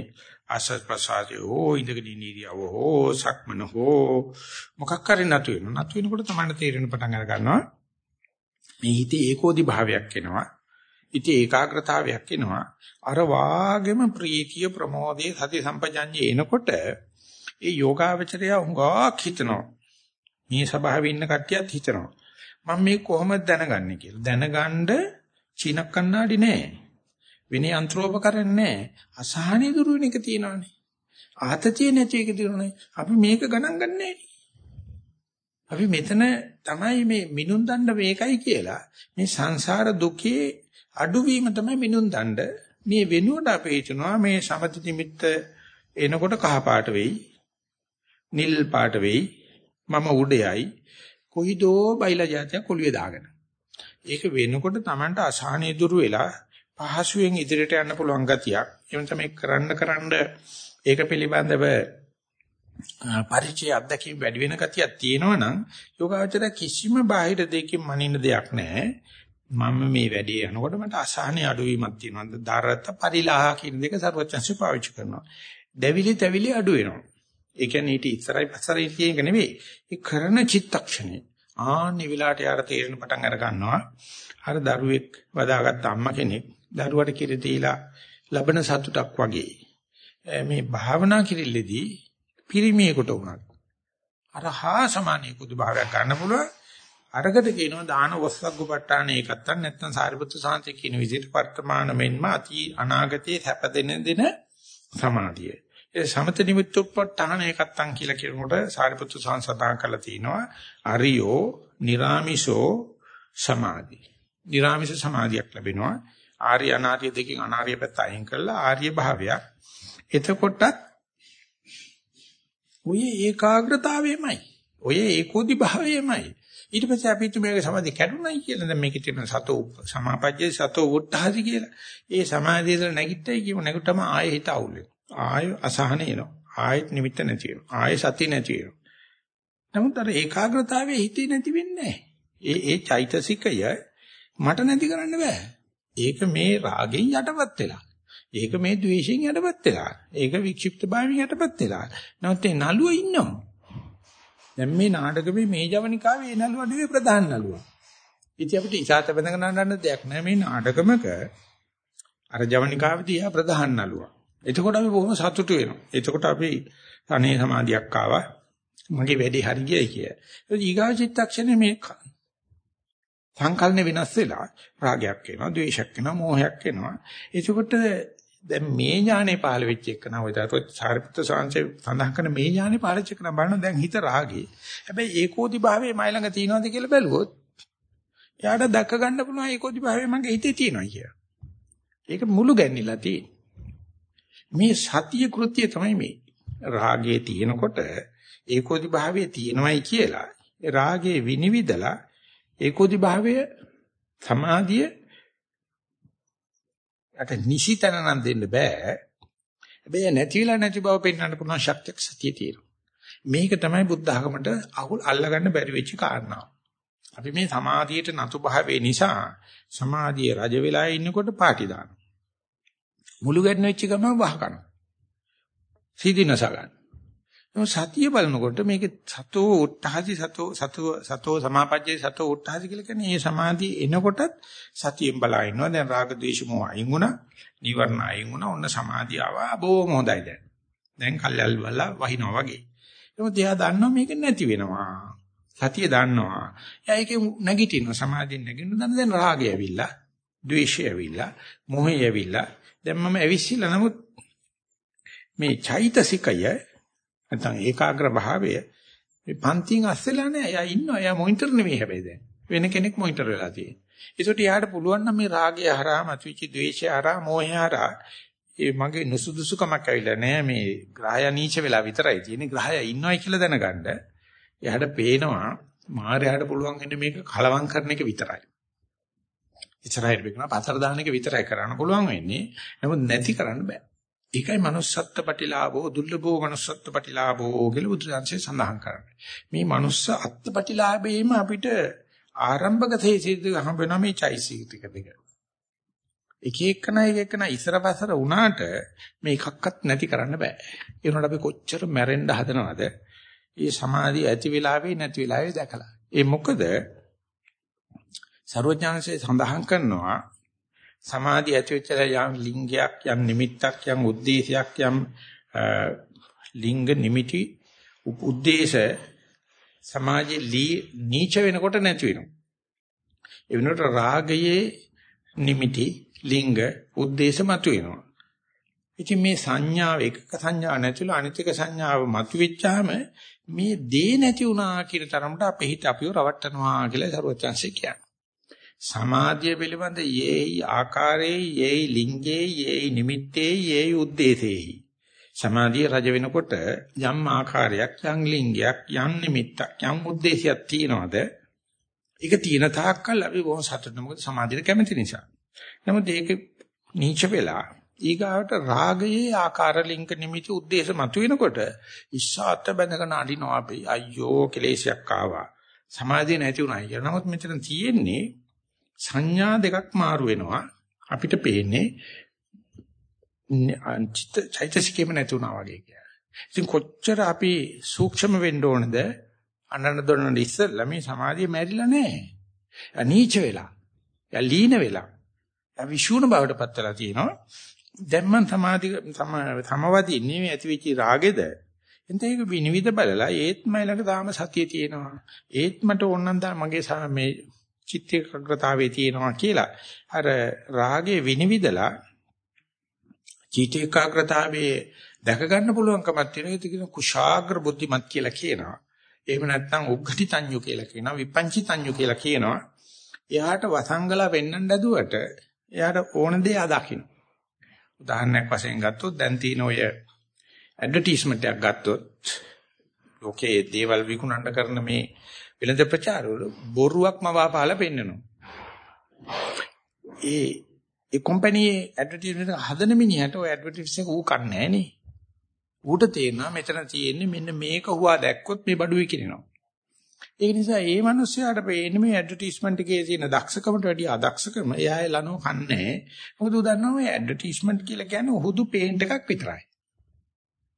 ආසස් ප්‍රසාරය හෝ ඉඳගෙන ඉනිරියව හෝ සක්මන හෝ මොකක් කරේ නතු වෙනවා. නතු වෙනකොට තමයි තේරෙන පටන් අර ගන්නවා. මේ හිතේ ඒකෝදි භාවයක් එනවා. ඉතින් ඒකාග්‍රතාවයක් එනවා. අර වාගෙම ප්‍රීතිය ප්‍රමෝදයේ සති සම්පජඤ්ඤේ එනකොට ඒ යෝගාවචරය හුඟක් හිතනවා. මේ ස්වභාවයේ ඉන්න කට්ටියත් හිතනවා. මම මේ කොහොමද දැනගන්නේ කියලා. දැනගන්න චීන කන්නාඩි නෑ. විනය අන්ත්‍රෝපකරණ නෑ. අසහනිය දුරු වෙන එක තියෙනවානේ. ආතතිය නැති එක දිනුනේ. අපි මේක ගණන් ගන්නෑ. අපි මෙතන තමයි මේ මිනුම් දණ්ඩ මේකයි කියලා මේ සංසාර දුකේ අඩුවීම තමයි මිනුම් දණ්ඩ. මේ වෙනුවට අපි හිතනවා මේ සමති නිමිත්ත එනකොට කහ පාට වෙයි. නිල් පාට වෙයි. මම උඩයයි. කොයිදෝ බයිලා જાතිය කොළුවේ දාගෙන. ඒක වෙනකොට Tamanට අසහනෙ දුරු වෙලා පහසුවෙන් ඉදිරියට යන්න පුළුවන් ගතියක්. එහෙම තමයි කරන්න කරන්න ඒක පිළිබඳව පරිචය අත්දැකීම් වැඩි වෙන ගතියක් තියෙනවා නම් යෝගාචර කිසිම බාහිර දෙයකින් මනින්න දෙයක් නැහැ. මම මේ වැඩේ යනකොට මට අසහනේ අඩුවීමක් තියෙනවා. දරත පරිලාහ කියන දෙක සර්වචන්සි පාවිච්චි කරනවා. දෙවිලි තැවිලි අඩු වෙනවා. ඒ කියන්නේ ඊට ඉස්සරයි පස්සරයි කියන එක නෙවෙයි. ඒ කරන චිත්තක්ෂණේ ආන්නේ විලාට යාර තේරෙන පටන් අර ගන්නවා. අර දරුවෙක් වදාගත්ත අම්මා කෙනෙක් දරුවට කිරි දීලා ලබන සතුටක් වගේ. මේ භාවනා කිරිල්ලේදී පිරිමියෙකුට උනත් අර හා සමානී කුදු භාවයක් ගන්න පුළුවන්. අරකට කියනවා දාන වස්සග්ගපට්ටාන ඒකත්තන් නැත්නම් සාරිපුත්තු සාන්තේ කියන විදිහට වර්තමාන මෙන්ම අති අනාගතයේ හැපදෙන දෙන සමාධිය. ඒ සමත නිමිත්තුප්පට්ඨාන ඒකත්තන් කියලා කියනකොට සාරිපුත්තු සංසදාන් කරලා තිනවා අරියෝ නිරාමිෂෝ සමාධි. නිරාමිෂ සමාධියක් ලැබෙනවා. ආර්ය අනාර්ය දෙකෙන් අනාර්ය පැත්ත අයින් කරලා ආර්ය භාවයක්. එතකොටත් ඔය ඒකාග්‍රතාවයමයි. ඔය ඒකෝදි භාවයමයි. ඊට පස්සේ අපි තුමේගේ සමාධිය කැඩුනයි කියලා දැන් මේකේ තියෙන සතෝ සමාපජ්ජේ සතෝ උත්හාසි කියලා. ඒ සමාධියද නැගිට්ටයි කියමු නැගිටම ආයෙ හිත අවුල් වෙනවා. ආයෙ අසහන එනවා. ආයෙත් නිමිත්ත නැති වෙනවා. ආයෙ සති නැති වෙනවා. නමුත් අර ඒකාග්‍රතාවයේ හිතේ නැති වෙන්නේ ඒ ඒ චෛතසිකය මට නැති කරන්න බෑ. ඒක මේ රාගෙන් යටපත් වෙලා. ඒක මේ ද්වේෂයෙන් යටපත් වෙලා. ඒක වික්ෂිප්ත භාවයෙන් යටපත් වෙලා. නමුත් ඒ නළුව ඉන්නවා. දැන් මේ නාටකමේ මේ ජවනිකාවේ ඒ නළුව නෙවෙයි ප්‍රධාන නළුව. ඉතින් අපිට ඉසాత බඳගෙන නඩන්න දෙයක් නැහැ මේ නාටකමක අර ජවනිකාවේදී ආ ප්‍රධාන නළුව. එතකොට අපි බොහොම සතුටු වෙනවා. එතකොට අපි අනේ සමාධියක් ආවා. මගේ වැඩේ හරි ගියයි කිය. ඒ ඊගා චිත්තක්ෂණේ මේ සංකල්ප වෙනස් වෙලා රාගයක් එනවා, ද්වේෂයක් එනවා, මෝහයක් එනවා. එතකොට දැන් මේ ඥානේ පහළ වෙච්ච එක නම ඔය සාරිපුත්‍ර සාංශේ සඳහන් කරන මේ ඥානේ පහළ වෙච්ච එක නම් බලන්න දැන් හිත රාගේ. හැබැයි ඒකෝදි භාවයේ මයි ළඟ තියෙනවද කියලා බැලුවොත් එයාට දැක ගන්න පුළුවන් ඒකෝදි භාවයේ මගේ හිතේ තියෙනවා කියලා. ඒක මුළු ගැන්නිලා තියෙන. මේ සතිය කෘත්‍යය තමයි මේ. රාගයේ තියෙනකොට ඒකෝදි භාවයේ තියෙනවයි කියලා රාගයේ විනිවිදලා ඒකෝදි භාවය සමාධිය යට නිසිතන නම් දෙන්න බෑ. හැබැයි නැතිලා නැති බව පෙන්වන්න පුළුවන් ශක්තියක් සතිය තියෙනවා. මේක තමයි බුද්ධ ආගමට අහුල් අල්ලගන්න බැරි වෙච්ච කාරණාව. අපි මේ සමාධියට නතු භාවයේ නිසා සමාධිය රජ වෙලා ඉන්නකොට පාටි දානවා. මුළු ගැටන වෙච්ච ගමන් වහ කරනවා. සීදීනස ගන්න. සතිය බලනකොට මේකේ සතෝ උත්හාසි සතෝ සතෝ සතෝ සමාපජ්ජේ සතෝ උත්හාසි කියලා කියන්නේ මේ සමාධිය එනකොටත් සතියෙන් බලා ඉන්නවා. දැන් රාග ද්වේෂ මොහ අයින් වුණා. නිවර්ණ අයින් වුණා. ඔන්න සමාධිය ආවා. බොහොම හොඳයි දැන්. දැන් කල්යල් වල වහිනවා වගේ. නමුත් එයා දන්නවා මේක නැති වෙනවා. සතිය දන්නවා. එයා ඒකේ නැගිටිනවා සමාධියෙන් නැගිටිනවා. දැන් දැන් රාගය ඇවිල්ලා, ද්වේෂය ඇවිල්ලා, මොහය ඇවිල්ලා. දැන් මම ඇවිස්සিলা නමුත් මේ චෛතසිකය නැත්නම් ඒකාග්‍ර භාවය මේ පන්තියෙන් අස්සෙලා නෑ. එයා ඉන්නවා. එයා මොනිටර් නෙමෙයි හැබැයි දැන්. වෙන කෙනෙක් මොනිටර් වෙලා තියෙන්නේ. ඒකට යාට පුළුවන් නම් මේ රාගය හරහා, මතුවිච්ච ද්වේෂය හරහා, මෝහය හරහා ඒ මගේ නුසුදුසුකමක් ඇවිල්ලා නෑ මේ ග්‍රහය නීච වෙලා විතරයි තියෙන්නේ. ග්‍රහය ඉන්නවයි කියලා දැනගන්න. එයාට පේනවා මායයට පුළුවන් වෙන්නේ මේක කලවම් කරන එක විතරයි. ඉස්සරහට වෙනවා පතර දාන එක විතරයි කරන්න පුළුවන් වෙන්නේ. නමුත් නැති කරන්න බෑ. ඒකයි manussත්ත්ව ප්‍රතිලාභෝ දුර්ලභෝ manussත්ත්ව ප්‍රතිලාභෝ කියලා බුදුරජාන්සේ සඳහන් කරන්නේ. මේ manuss අත්ත්ව අපිට ආරම්භක තේසිත හම්බ වෙනා මේ චෛසික ටික දෙක. එක එකන එක එකන ඉස්සර පස්සර වුණාට මේ එකක්වත් නැති කරන්න බෑ. ඒ වුණාට අපි කොච්චර මැරෙන්න හදනවද? මේ සමාධිය ඇති වෙලාවේ නැති වෙලාවේ දැකලා. ඒ මොකද සර්වඥාන්සේ සඳහන් කරනවා සමාධිය ඇති වෙච්ච යම් ලිංගයක් යම් නිමිත්තක් යම් ಉದ್ದೇಶයක් යම් ලිංග නිමිටි උද්දේශ සමාජයේ ලී නීච වෙනකොට නැති වෙනවා. ඒ වෙනකොට රාගයේ නිමිටි ලිංග උද්දේශ මතුවෙනවා. ඉතින් මේ සංඥාව එකක සංඥා නැතිලා අනිතික සංඥාව මතුවෙච්චාම මේ දේ නැති වුණා කියන තරමට අපේ හිත අපිව රවට්ටනවා කියලා සරුවචාන්සේ කියන්නේ. සමාධිය පිළිබඳ යේයි ආකාරයේ යේයි ලිංගයේ යේයි නිමිත්තේ යේයි උද්දේශේහි සමාධිය රජ වෙනකොට යම් ආකාරයක් යම් ලිංගයක් යම් නිමිත්තක් යම් උද්දේශයක් තියනවාද? ඒක තියෙන තාක්කල් අපි බොහොම සතුටු මොකද සමාධියට කැමති නිසා. නමුත් ඒක නීච වෙලා ඊගාවට රාගයේ ආකාර ලිංග නිමිති උද්දේශ මතුවෙනකොට ඉස්සත් බැඳගෙන අඬිනවා අපි. අයියෝ කෙලේශයක් ආවා. සමාධිය නැති වුණා කියලා. නමුත් මෙතන තියෙන්නේ සංඥා දෙකක් මාරු වෙනවා අපිට පේන්නේ චිත්ත චෛතසිකෙම නැතුණා වගේ කියලා. ඉතින් කොච්චර අපි සූක්ෂම වෙන්න ඕනද අනන දොනන ඉස්සෙල්ලා මේ සමාධිය මැරිලා නැහැ. අනීච වෙලා. යා ලීන වෙලා. යා විෂුණු බවට පත් වෙලා තියෙනවා. දැන් මම සමාධි සමවදී නෙමෙයි ඇති වෙච්ච රාගෙද එතන ඒක විනිවිද බලලා ඒත් මයි ළඟ තාම සතිය තියෙනවා. ඒත් මට ඕනනම් මගේ මේ චිත්ත ඒකාග්‍රතාවයේ තියෙනවා කියලා. අර රාගේ විනිවිදලා චිත්ත ඒකාග්‍රතාවයේ දැක ගන්න පුළුවන්කමක් තියෙනවා. ඒක කියන කුශාග්‍ර බුද්ධිමත් කියලා කියනවා. එහෙම නැත්නම් උග්ඝටි තඤ්ඤු කියලා කියනවා විපංචි තඤ්ඤු කියලා කියනවා. එයාට වසංගලා වෙන්නන් දැදුවට එයාට ඕන දේ අදකින්න උදාහරණයක් වශයෙන් ගත්තොත් දැන් තියෙන ඔය ඇඩ්වර්ටයිස්මන්ට් එකක් ගත්තොත් ලෝකයේ දේවල් විකුණන්න කරන මේ වෙළඳ ප්‍රචාරවල බොරුවක්ම වාපාලා පෙන්නනවා. ඒ ඒ කම්පැනියේ ඇඩ්වර්ටයිස්මන්ට් හදන මිනිහට ඔය ඇඩ්වර්ටයිස් එක ඌ කන්නේ නෑනේ. ඌට තේරෙනවා මෙතන තියෙන්නේ මෙන්න මේක හුවා දැක්කොත් මේ බඩු විකිනෙනවා. ඒ නිසා ඒ මිනිස්යාට පේන්නේ මේ ඇඩ්වර්ටයිස්මන්ට් එකේ තියෙන දක්ෂකමට වැඩිය අදක්ෂකම එයාගේ ලනෝ කන්නේ. මොකද ඌ දන්නවා මේ ඇඩ්වර්ටයිස්මන්ට් කියලා කියන්නේ උහුදු පේන්ට් එකක් විතරයි.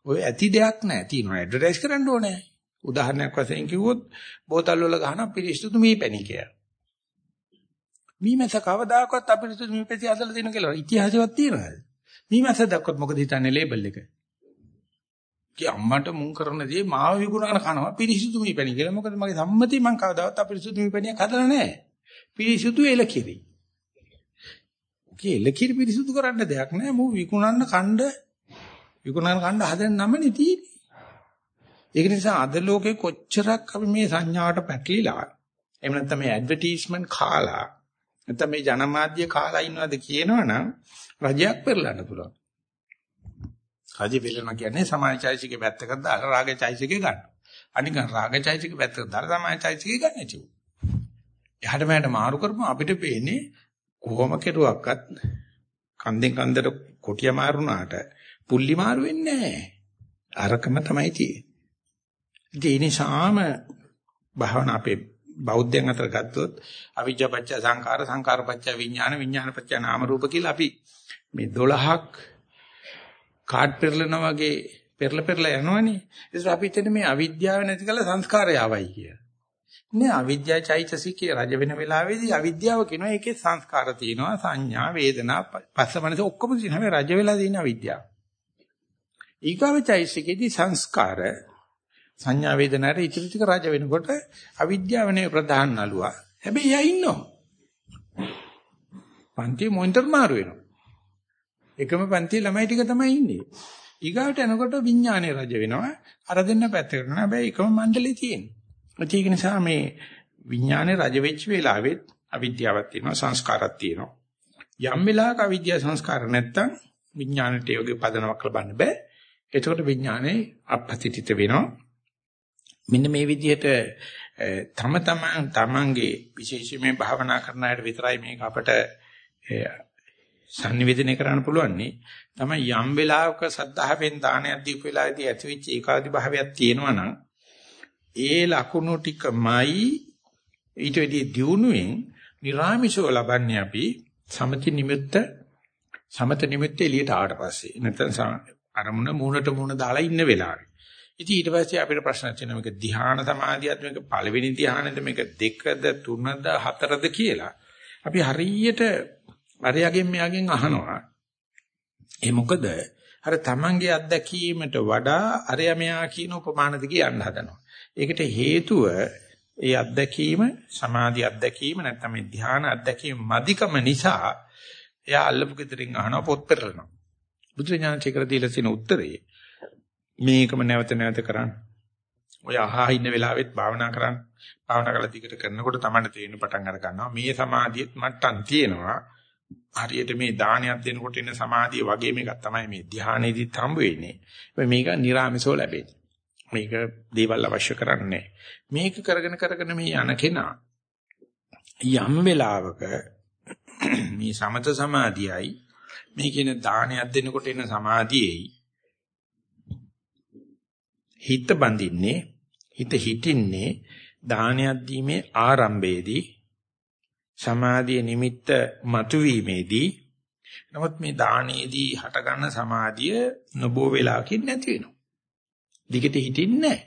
ඔය ඇති දෙයක් නෑ. තියෙනවා ඇඩ්වර්ටයිස් කරන්න ඕනේ. උදාහරණයක් වශයෙන් කිව්වොත් බෝතල් වල ගහන පිරිසිදු මීපැණි කියලා. මීමැස කවදාකවත් අපිරිසිදු මීපැණි හදලා තියෙන කියලා ඉතිහාසෙවත් තියෙනවද? මීමැස දැක්කොත් මොකද හිතන්නේ ලේබල් එක? කී අම්මට මුන් කරන දේ මාව විකුණන කනවා පිරිසිදු මීපැණි කියලා. මොකද මගේ සම්මතිය මං කවදාවත් අපිරිසිදු මීපැණියක් හදලා නැහැ. පිරිසිදු එලකිරි. කී එලකිරි පිරිසිදු කරන්න දෙයක් නැහැ. මූ විකුණන්න කණ්ඩ විකුණන කණ්ඩ හදන නමනේ තියෙන්නේ. ඒක නිසා අද ලෝකේ කොච්චරක් අපි මේ සංඥාවට පැටලිලා එහෙම නැත්නම් මේ ඇඩ්වර්ටයිස්මන්ට් කාලා නැත්නම් මේ ජනමාධ්‍ය කාලා ඉන්නවද කියනවනම් රජයක් පෙරලන්න පුළුවන්. රජෙ වෙලන කියන්නේ සමාජචෛසිකේ පැත්තකට දාලා රාගචෛසිකේ ගන්න. අනික රාගචෛසිකේ පැත්තකට දාලා සමාජචෛසිකේ ගන්න ඇති. එහාට මෙහාට මාරු කරපුවම අපිට පේන්නේ කොහොම කෙරුවක්වත් කන්දෙන් කන්දට කොටිය මාරුනාට පුල්ලි මාරු වෙන්නේ නැහැ. අරකම තමයි තියෙන්නේ. ඒ නිසාම භාවනා අපේ බෞද්ධයන් අතර ගත්තොත් අවිජ්ජා පත්‍ය සංඛාර සංඛාර පත්‍ය විඥාන විඥාන පත්‍ය නාම රූප කියලා අපි මේ 12ක් කාඩ් පෙරලනා වගේ පෙරල පෙරල යනවනේ ඒක අපි හිතන්නේ මේ අවිද්‍යාව නැති කළ සංස්කාරය ආවයි කිය. නේ අවිද්‍යා චෛතසිකේ රජ වෙන වෙලාවේදී අවිද්‍යාව කියනවා ඒකේ සංස්කාර තියෙනවා සංඥා වේදනා පස්සමනස ඔක්කොම තියෙනවා රජ වෙලා තියෙන අවිද්‍යාව. ඊගාව චෛතසිකේදී සංස්කාර සංඥා වේදනාට ඉතිරි ටික රජ වෙනකොට අවිද්‍යාව නේ ප්‍රධාන නළුවා. හැබැයි එයා ඉන්නවා. පන්ති මොන්ටර් මාරු වෙනවා. එකම පන්ති ළමයි ටික තමයි ඉන්නේ. ඊගාට යනකොට විඥානය රජ වෙනවා. අර දෙන්න පැත්තකට යනවා. හැබැයි එකම මණ්ඩලේ තියෙනවා. ඒක නිසා මේ විඥානේ රජ වෙච්ච වෙලාවෙත් අවිද්‍යාවක් තියෙනවා සංස්කාරයක් තියෙනවා. යම් වෙලාවක අවිද්‍යාව සංස්කාර නැත්තම් විඥානට යෝගේ පදනමක් ලබන්න බෑ. එතකොට විඥානේ අපපතිතිත වෙනවා. මෙන්න මේ විදිහට තම තමන් තමන්ගේ විශේෂයෙන්ම භාවනා කරන අයට විතරයි මේක අපට sannivedana කරන්න පුළුවන් නේ. තමයි යම් වෙලාවක සද්ධාවෙන් දානයක් දීපු වෙලාවේදී ඇතිවෙච්ච ඒකාදි භාවයක් තියෙනවා නම් ඒ ලකුණු ටිකමයි ඊට වැඩි දියුණුවෙන් නිර්ාමිෂව ලබන්නේ අපි සමති නිමිත්ත සමත නිමිත්ත එළියට ආවට පස්සේ නැත්නම් අරමුණ මූණට මූණ දාලා ඉන්න වෙලාවේ. ඉතින් ඊට පස්සේ අපිට ප්‍රශ්න තියෙනවා මේක ධ්‍යාන සමාධියත් මේක පළවෙනි ධ්‍යානෙද මේක දෙකද තුනද හතරද කියලා. අපි හරියට අරයගෙන් මෙයාගෙන් අහනවා. ඒ මොකද අර තමන්ගේ අත්දැකීමට වඩා අරයා මෙයා කියන උපමාන දිගේ යන්න හදනවා. ඒකට හේතුව ඒ අත්දැකීම සමාධි අත්දැකීම නැත්නම් මේ ධ්‍යාන අත්දැකීම මදිකම නිසා එයා අල්ලපු ගෙදරින් අහනවා පොත් පෙරලනවා. බුදුරජාණන් චේකර දීලා තියෙන උත්තරේ මේකම නැවත නැවත කරන්න. ඔය අහා ඉන්න වෙලාවෙත් භාවනා කරන්න. භාවනා කරලා දිගට කරනකොට තමයි තේරෙන පටන් අර ගන්නවා. මේ සමාධියත් මට්ටම් තියෙනවා. හරියට මේ දානයක් දෙනකොට එන සමාධිය වගේ මේක තමයි මේ ධානයේදීත් හම්බ වෙන්නේ. මේක නිර්ාමසෝ ලැබෙන්නේ. මේක දේවල් අවශ්‍ය කරන්නේ. මේක කරගෙන කරගෙන මේ යන කෙනා යම් වෙලාවක මේ සමත සමාධියයි මේ කියන දානයක් දෙනකොට එන සමාධියේයි හිත බඳින්නේ හිත හිටින්නේ දානයක් දීමේ ආරම්භයේදී සමාධිය නිමිත්ත මතුවීමේදී. නමුත් මේ දානයේදී හටගන්න සමාධිය නොබෝ වෙලාවකින් නැති වෙනවා. දිගට හිටින්නේ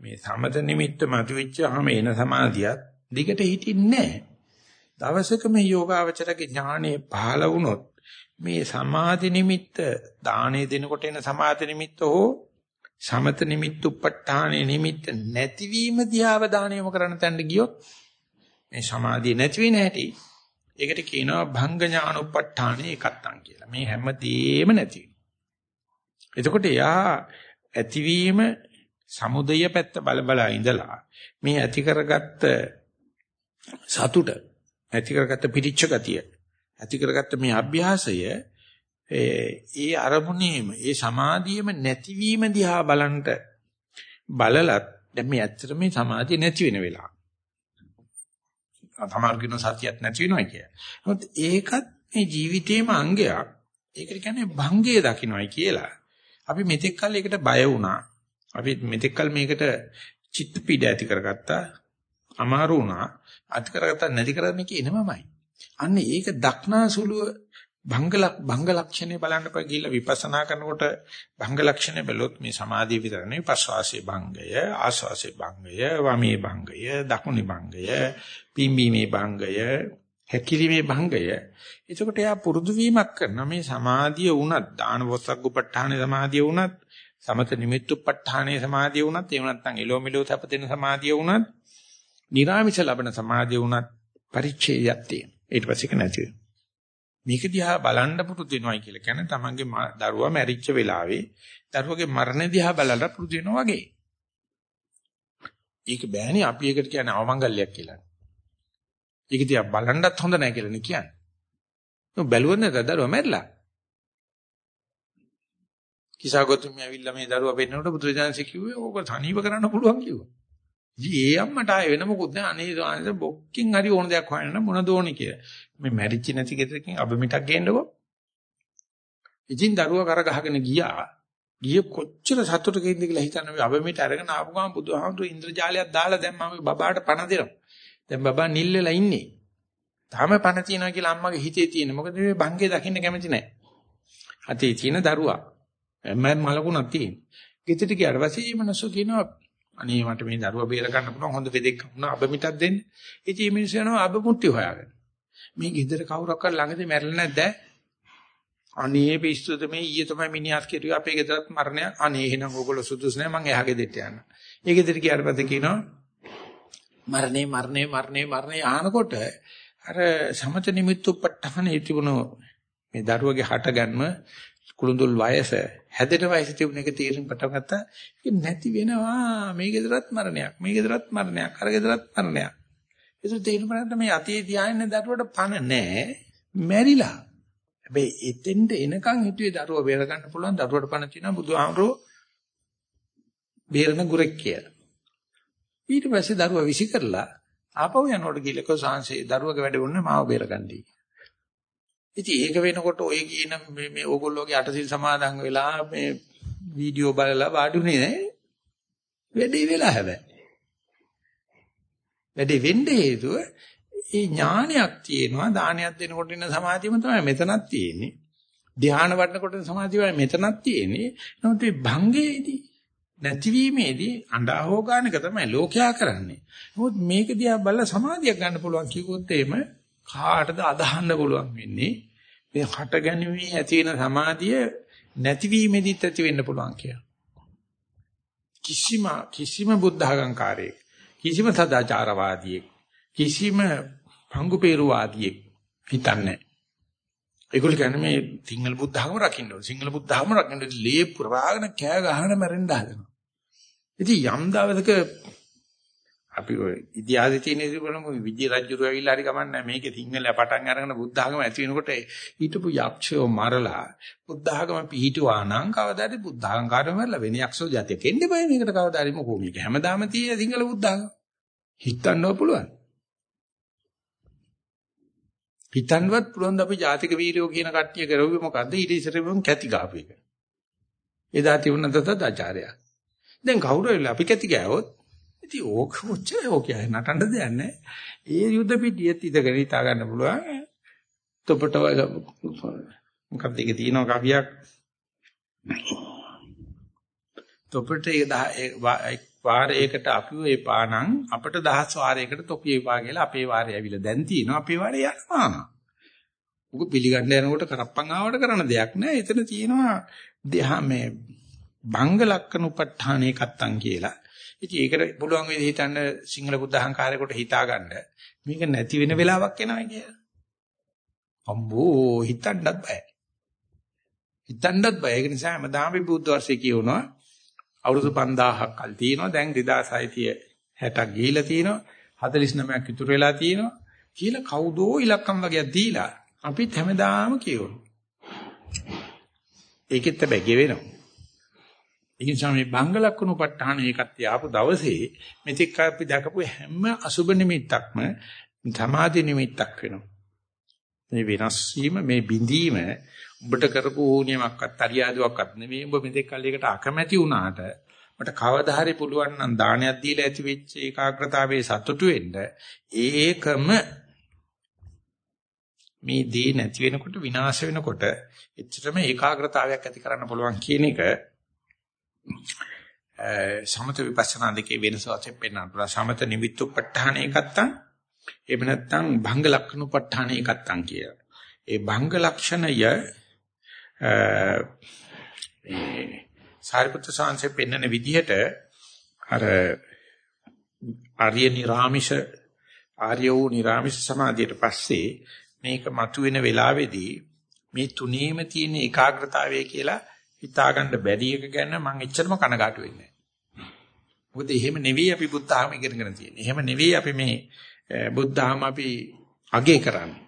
මේ සමත නිමිත්ත මතුවෙච්චාම එන සමාධියත් දිගට හිටින්නේ දවසක මේ යෝගාවචරගේ ඥානෙ පහළ වුණොත් මේ සමාධි නිමිත්ත දාණය දෙනකොට එන සමාධි නිමිත්ත හෝ සමත නිමිත්ත උපට්ඨානේ නිමිත්ත නැතිවීම දිහාව දාණයම කරන්න තැන්න ගියොත් මේ සමාධිය නැති වෙන හැටි ඒකට කියනවා භංග ඥානොප්පට්ඨානේ එකත්තන් කියලා. මේ හැමදේම නැති එතකොට එයා ඇතිවීම සමුදය පැත්ත බල බල ඉඳලා මේ ඇති කරගත්ත සතුට ඇති කරගත්ත පිටිච්ච ගතිය ඇති කරගත්ත මේ අභ්‍යාසය ඒ අරමුණේම ඒ සමාධියම නැතිවීම දිහා බලන්ට බලලත් දැන් මේ ඇත්තට මේ සමාධිය නැති වෙන වෙලාව. තමාරු කියන සතියක් නැති වෙනවා කිය. නමුත් ඒකත් මේ ජීවිතේම අංගයක්. ඒකට කියන්නේ භංගයේ දකින්නයි කියලා. අපි මෙතෙක් කල් ඒකට බය වුණා. අපි මෙතෙක් කල් මේකට චිත්ත පීඩ ඇති කරගත්තා. අමාරු වුණා. අති කරගත්තා නැති කරන්නේ කියනමමයි. අන්න ඒක දක්නාසුලුව භංගලක් භංග ලක්ෂණේ බලන්න පය ගිහිල්ලා විපස්සනා කරනකොට භංග ලක්ෂණේ බැලුවොත් මේ සමාධිය විතර නෙවෙයි පස්වාසයේ භංගය ආස්වාසයේ භංගය වමේ භංගය දකුණේ භංගය පිම්බීමේ භංගය හැකිලිමේ භංගය. එතකොට එයා පුරුදු වීමක් කරන මේ සමාධිය වුණත් දාන වස්සග්ගුපට්ඨානේ සමාධිය වුණත් සමත නිමිත්තුප්පට්ඨානේ සමාධිය වුණත් එහෙම නැත්නම් එලෝමිලෝ තපතෙන සමාධිය වුණත් නිරාමිෂ ලබන සමාධිය වුණත් පරිච්ඡේදයක් තියෙනවා. ඊට පස්සේ ඒක නැති වෙනවා. මේක දිහා බලන්න පුරුදු වෙනවයි කියලා කියන්නේ තමන්ගේ දරුවා මැරිච්ච වෙලාවේ දරුවගේ මරණ දිහා බලලා පුරුදු වෙනවා වගේ. ඒක බෑනේ අපි ඒකට කියන්නේ අවමංගල්‍යයක් කියලා. ඒක දිහා බලන්නත් හොඳ නැහැ කියලා නේ කියන්නේ. ඔය බැලුවොත් නේද දරුවා මැරිලා. කිසాగොතුන් මේ ඇවිල්ලා මේ දරුවා පෙන්නකොට බුදුරජාණන්සේ කිව්වේ ඕක තනියම කරන්න පුළුවන් කිව්වා. ඉතින් ඒ අම්මට ආයේ වෙන මොකුත් නැහැ. අනේ සාංශ බොක්කින් හරි ඕන දෙයක් හොයන්න මොනද ඕනේ කියලා. මේ මැරිච්ච නැති ගෙදරකින් අබමිටක් ගේන්නකෝ. ඉතින් දරුවා කර ගහගෙන ගියා. ගිය කොච්චර සතුටකින්ද කියලා හිතන්න මේ අබමිට අරගෙන ආපු ගමන් බුදුහාමුදුරු ඉන්ද්‍රජාලයක් දාලා දැන් මම බබාට පණ දෙනවා. දැන් බබා නිල්ලලා ඉන්නේ. තාම පණ තියනවා කියලා අම්මගේ හිතේ තියෙන. මොකද මේ බංගේ දකින්න කැමති නැහැ. අතේ තියෙන දරුවා. මම මලකුණක් තියෙන. ගෙදරට ගියාට පස්සේ මේ මිනිස්සු කියනවා අනේ මට මේ දරුවා බේර ගන්න පුළුවන් හොඳ වෙදෙක් වුණා අබ මිටක් දෙන්න. ඉතින් මේ මිනිස්සු යනවා අබ මුට්ටි හොයාගෙන. මේ ගෙදර කවුරක් කර ළඟදී මැරෙලා නැද්ද? අනේ පිස්සුද මේ ඊයේ තමයි මිනිහාස් කෙරුවේ අපේ ගෙදරත් මරණයක්. අනේ එහෙනම් ඕගොල්ලෝ සුදුසු නෑ මං එහා ගෙදරට යන්න. ඒ ගෙදර ගියාට පස්සේ කියනවා මරණේ මරණේ මරණේ මරණේ ආනකොට අර සමත නිමිත්තුප්පට්ඨාන හිතිබුණු මේ දරුවගේ හටගන්ම කුළුඳුල් වයස හැදෙන වයස තිබුණ එක තීරණ පටන් ගත්තා. ඒක නැති වෙනවා. මේ ගෙදරත් මරණයක්. මේ ගෙදරත් මරණයක්. අර ගෙදරත් මරණයක්. ඒක තේරුම් ගන්න මේ අතේ තියාගෙන දරුවට පණ නැහැ. මැරිලා. හැබැයි එතෙන්ට එනකන් හිතුවේ දරුවා බේර ගන්න පුළුවන් දරුවට පණ තියෙනවා බුදුහාමරෝ බේරන ගුරෙක් කියලා. ඊට පස්සේ දරුවා විසි කරලා ආපහු යනකොට ගිලකෝ සාංශේ දරුවගේ වැඩ වුණේ මාව බේරගන්නයි. ඉතින් ඒක වෙනකොට ඔය කියන මේ මේ ඕගොල්ලෝගේ අටසිල් සමාදන් වෙලා මේ වීඩියෝ බලලා වාඩුනේ නෑ. වැඩේ වෙලා හැබැයි. වැඩේ වෙන්න හේතුව ඒ ඥානයක් තියෙනවා දානයක් දෙනකොට ඉන්න සමාධියම තමයි මෙතනක් තියෙන්නේ. ධ්‍යාන වඩනකොට සමාධිය වල මෙතනක් තියෙන්නේ. නමුත් මේ භංගයේදී නැතිවීමේදී අඬහෝ ගන්නක තමයි ලෝකයා කරන්නේ. නමුත් මේක දිහා බලලා සමාධියක් ගන්න පුළුවන් කිව්වොත් එහෙම කාටද අදහන්න පුළුවන් වෙන්නේ මේ හට ගැනීමේ ඇති වෙන සමාධිය නැතිවීමෙදිත් ඇති වෙන්න පුළුවන් කියලා. කිසිම කිසිම බුද්ධඝංකාරයෙක් කිසිම සදාචාරවාදියෙක් කිසිම පංගුපේරුවාදියෙක් හිතන්නේ ඒගොල්ලෝ කියන්නේ මේ සිංහල බුද්ධ학ම රකින්න ඕනේ. සිංහල බුද්ධ학ම රකින්න ලේ පුරවාගෙන කෑ ගහන මැරෙන්න හදනවා. ඉතින් යම් දවසක අපි ඔය ඉතිහාසයේ තියෙන ඉති බලමු විජය රජුරු ඇවිල්ලා හරි ගමන්නේ මේකේ සිංහල පටන් අරගෙන බුද්ධ ආගම ඇති වෙනකොට ඊටපු යක්ෂයෝ මරලා බුද්ධ ආගම පිහිටුවා නම් කවදාද බුද්ධ අංකාරම මරලා වෙන යක්ෂෝ જાතිය කෙන්නේ බෑ මේකට කවදාද මොකෝ. මේක හැමදාම තියෙන සිංහල බුද්ධ ආගම. හිතන්නව පුළුවන්. හිතන්නවත් පුළුවන් අපි ජාතික වීරයෝ කියන කට්ටිය කරුවේ මොකද්ද? ඊට ඉස්සරෙම කැති ගාපු එක. එදා තිබුණ දසදාචාරය දැන් කවුරු වෙලා අපි කැති ගෑවොත් ඉතින් ඕක ඔච්චර ඕක නටන්න දෙයක් නැහැ. ඒ යුද්ධ පිටියෙත් ඉඳගෙන හිතා ගන්න පුළුවන්. තොපට මොකක්ද ඒක තියෙනවා කවියක්. තොපට ඒ වාරයකට අපිව ඒ පානං අපට දහස් වාරයකට තොපි එපා කියලා අපේ වාරය ඇවිල්ලා දැන් තියෙනවා අපේ වාරය යනවා. උග පිළිගන්න යනකොට කරප්පන් ආවට කරන දෙයක් නෑ. එතන තියෙනවා දෙහා මේ බංග ලක්කන උපට්ඨානේ කත්තන් කියලා. ඉතින් ඒකට පුළුවන් වෙයි හිතන්න සිංහල බුද්ධ අහංකාරයකට හිතාගන්න මේක නැති වෙන වෙලාවක් එනවා කියලා. අම්බෝ හිතන්නත් බෑ. හිතන්නත් බෑ. ඒක නිසා හැමදාම අපි බුද්ධ වර්ෂේ කියවනවා අවුරුදු 5000ක් කල් තියෙනවා. දැන් 2660ක් ගිහිලා තියෙනවා. 49ක් ඉතුරු වෙලා තියෙනවා. කියලා කවුදෝ ඉලක්කම් වගේක් දීලා අපිත් හැමදාම කියවනවා. ඒකෙත් හැබැයි ගෙවෙනවා. ඒ නිසා මේ බංග ලක්කුණු ප ဋ ාණ ඒකත් යාපු දවසේ මෙතික් අපි දැකපු හැම අසුබ නිමිත්තක්ම සමාධි නිමිත්තක් වෙනවා. මේ වෙනස් වීම මේ බිඳීම ඔබට කරපු ඕනියමක්වත් අරියාදුවක්වත් නෙමෙයි ඔබ මෙතෙක් කල් එකට අකමැති වුණාට මට කවදා හරි පුළුවන් නම් දානයක් දීලා ඇති වෙච්ච ඒකාග්‍රතාවයේ සතුටු වෙන්න ඒකම මේ දේ නැති වෙනකොට විනාශ වෙනකොට එච්චරම ඒකාග්‍රතාවයක් ඇති කරන්න පුළුවන් කියන එක සමත විපස්සනා දෙකේ වෙනස වශයෙන් පෙන්වන්න පුළුවන්. සමත නිමිත්තුප්පඨාන එකත්තන් එහෙම නැත්නම් භංග ලක්ෂණුප්පඨාන එකත්තන් කිය. ඒ භංග ලක්ෂණය ඒ සාරිපුත්‍ර සාංශේ පෙන්වන විදිහට අර ආර්ය නිරාමිෂ ආර්ය වූ නිරාමිෂ සමාධියට පස්සේ මේක මතුවෙන වෙලාවේදී මේ තුනීම තියෙන ඒකාග්‍රතාවය කියලා හිතා ගන්න බැරි එක ගැන මම එච්චරම කනගාටු වෙන්නේ නැහැ. මොකද එහෙම නෙවෙයි අපි බුද්ධ ආගම ඉගෙනගෙන තියෙන්නේ. එහෙම නෙවෙයි අපි මේ බුද්ධ ආගම අපි අගේ කරන්නේ.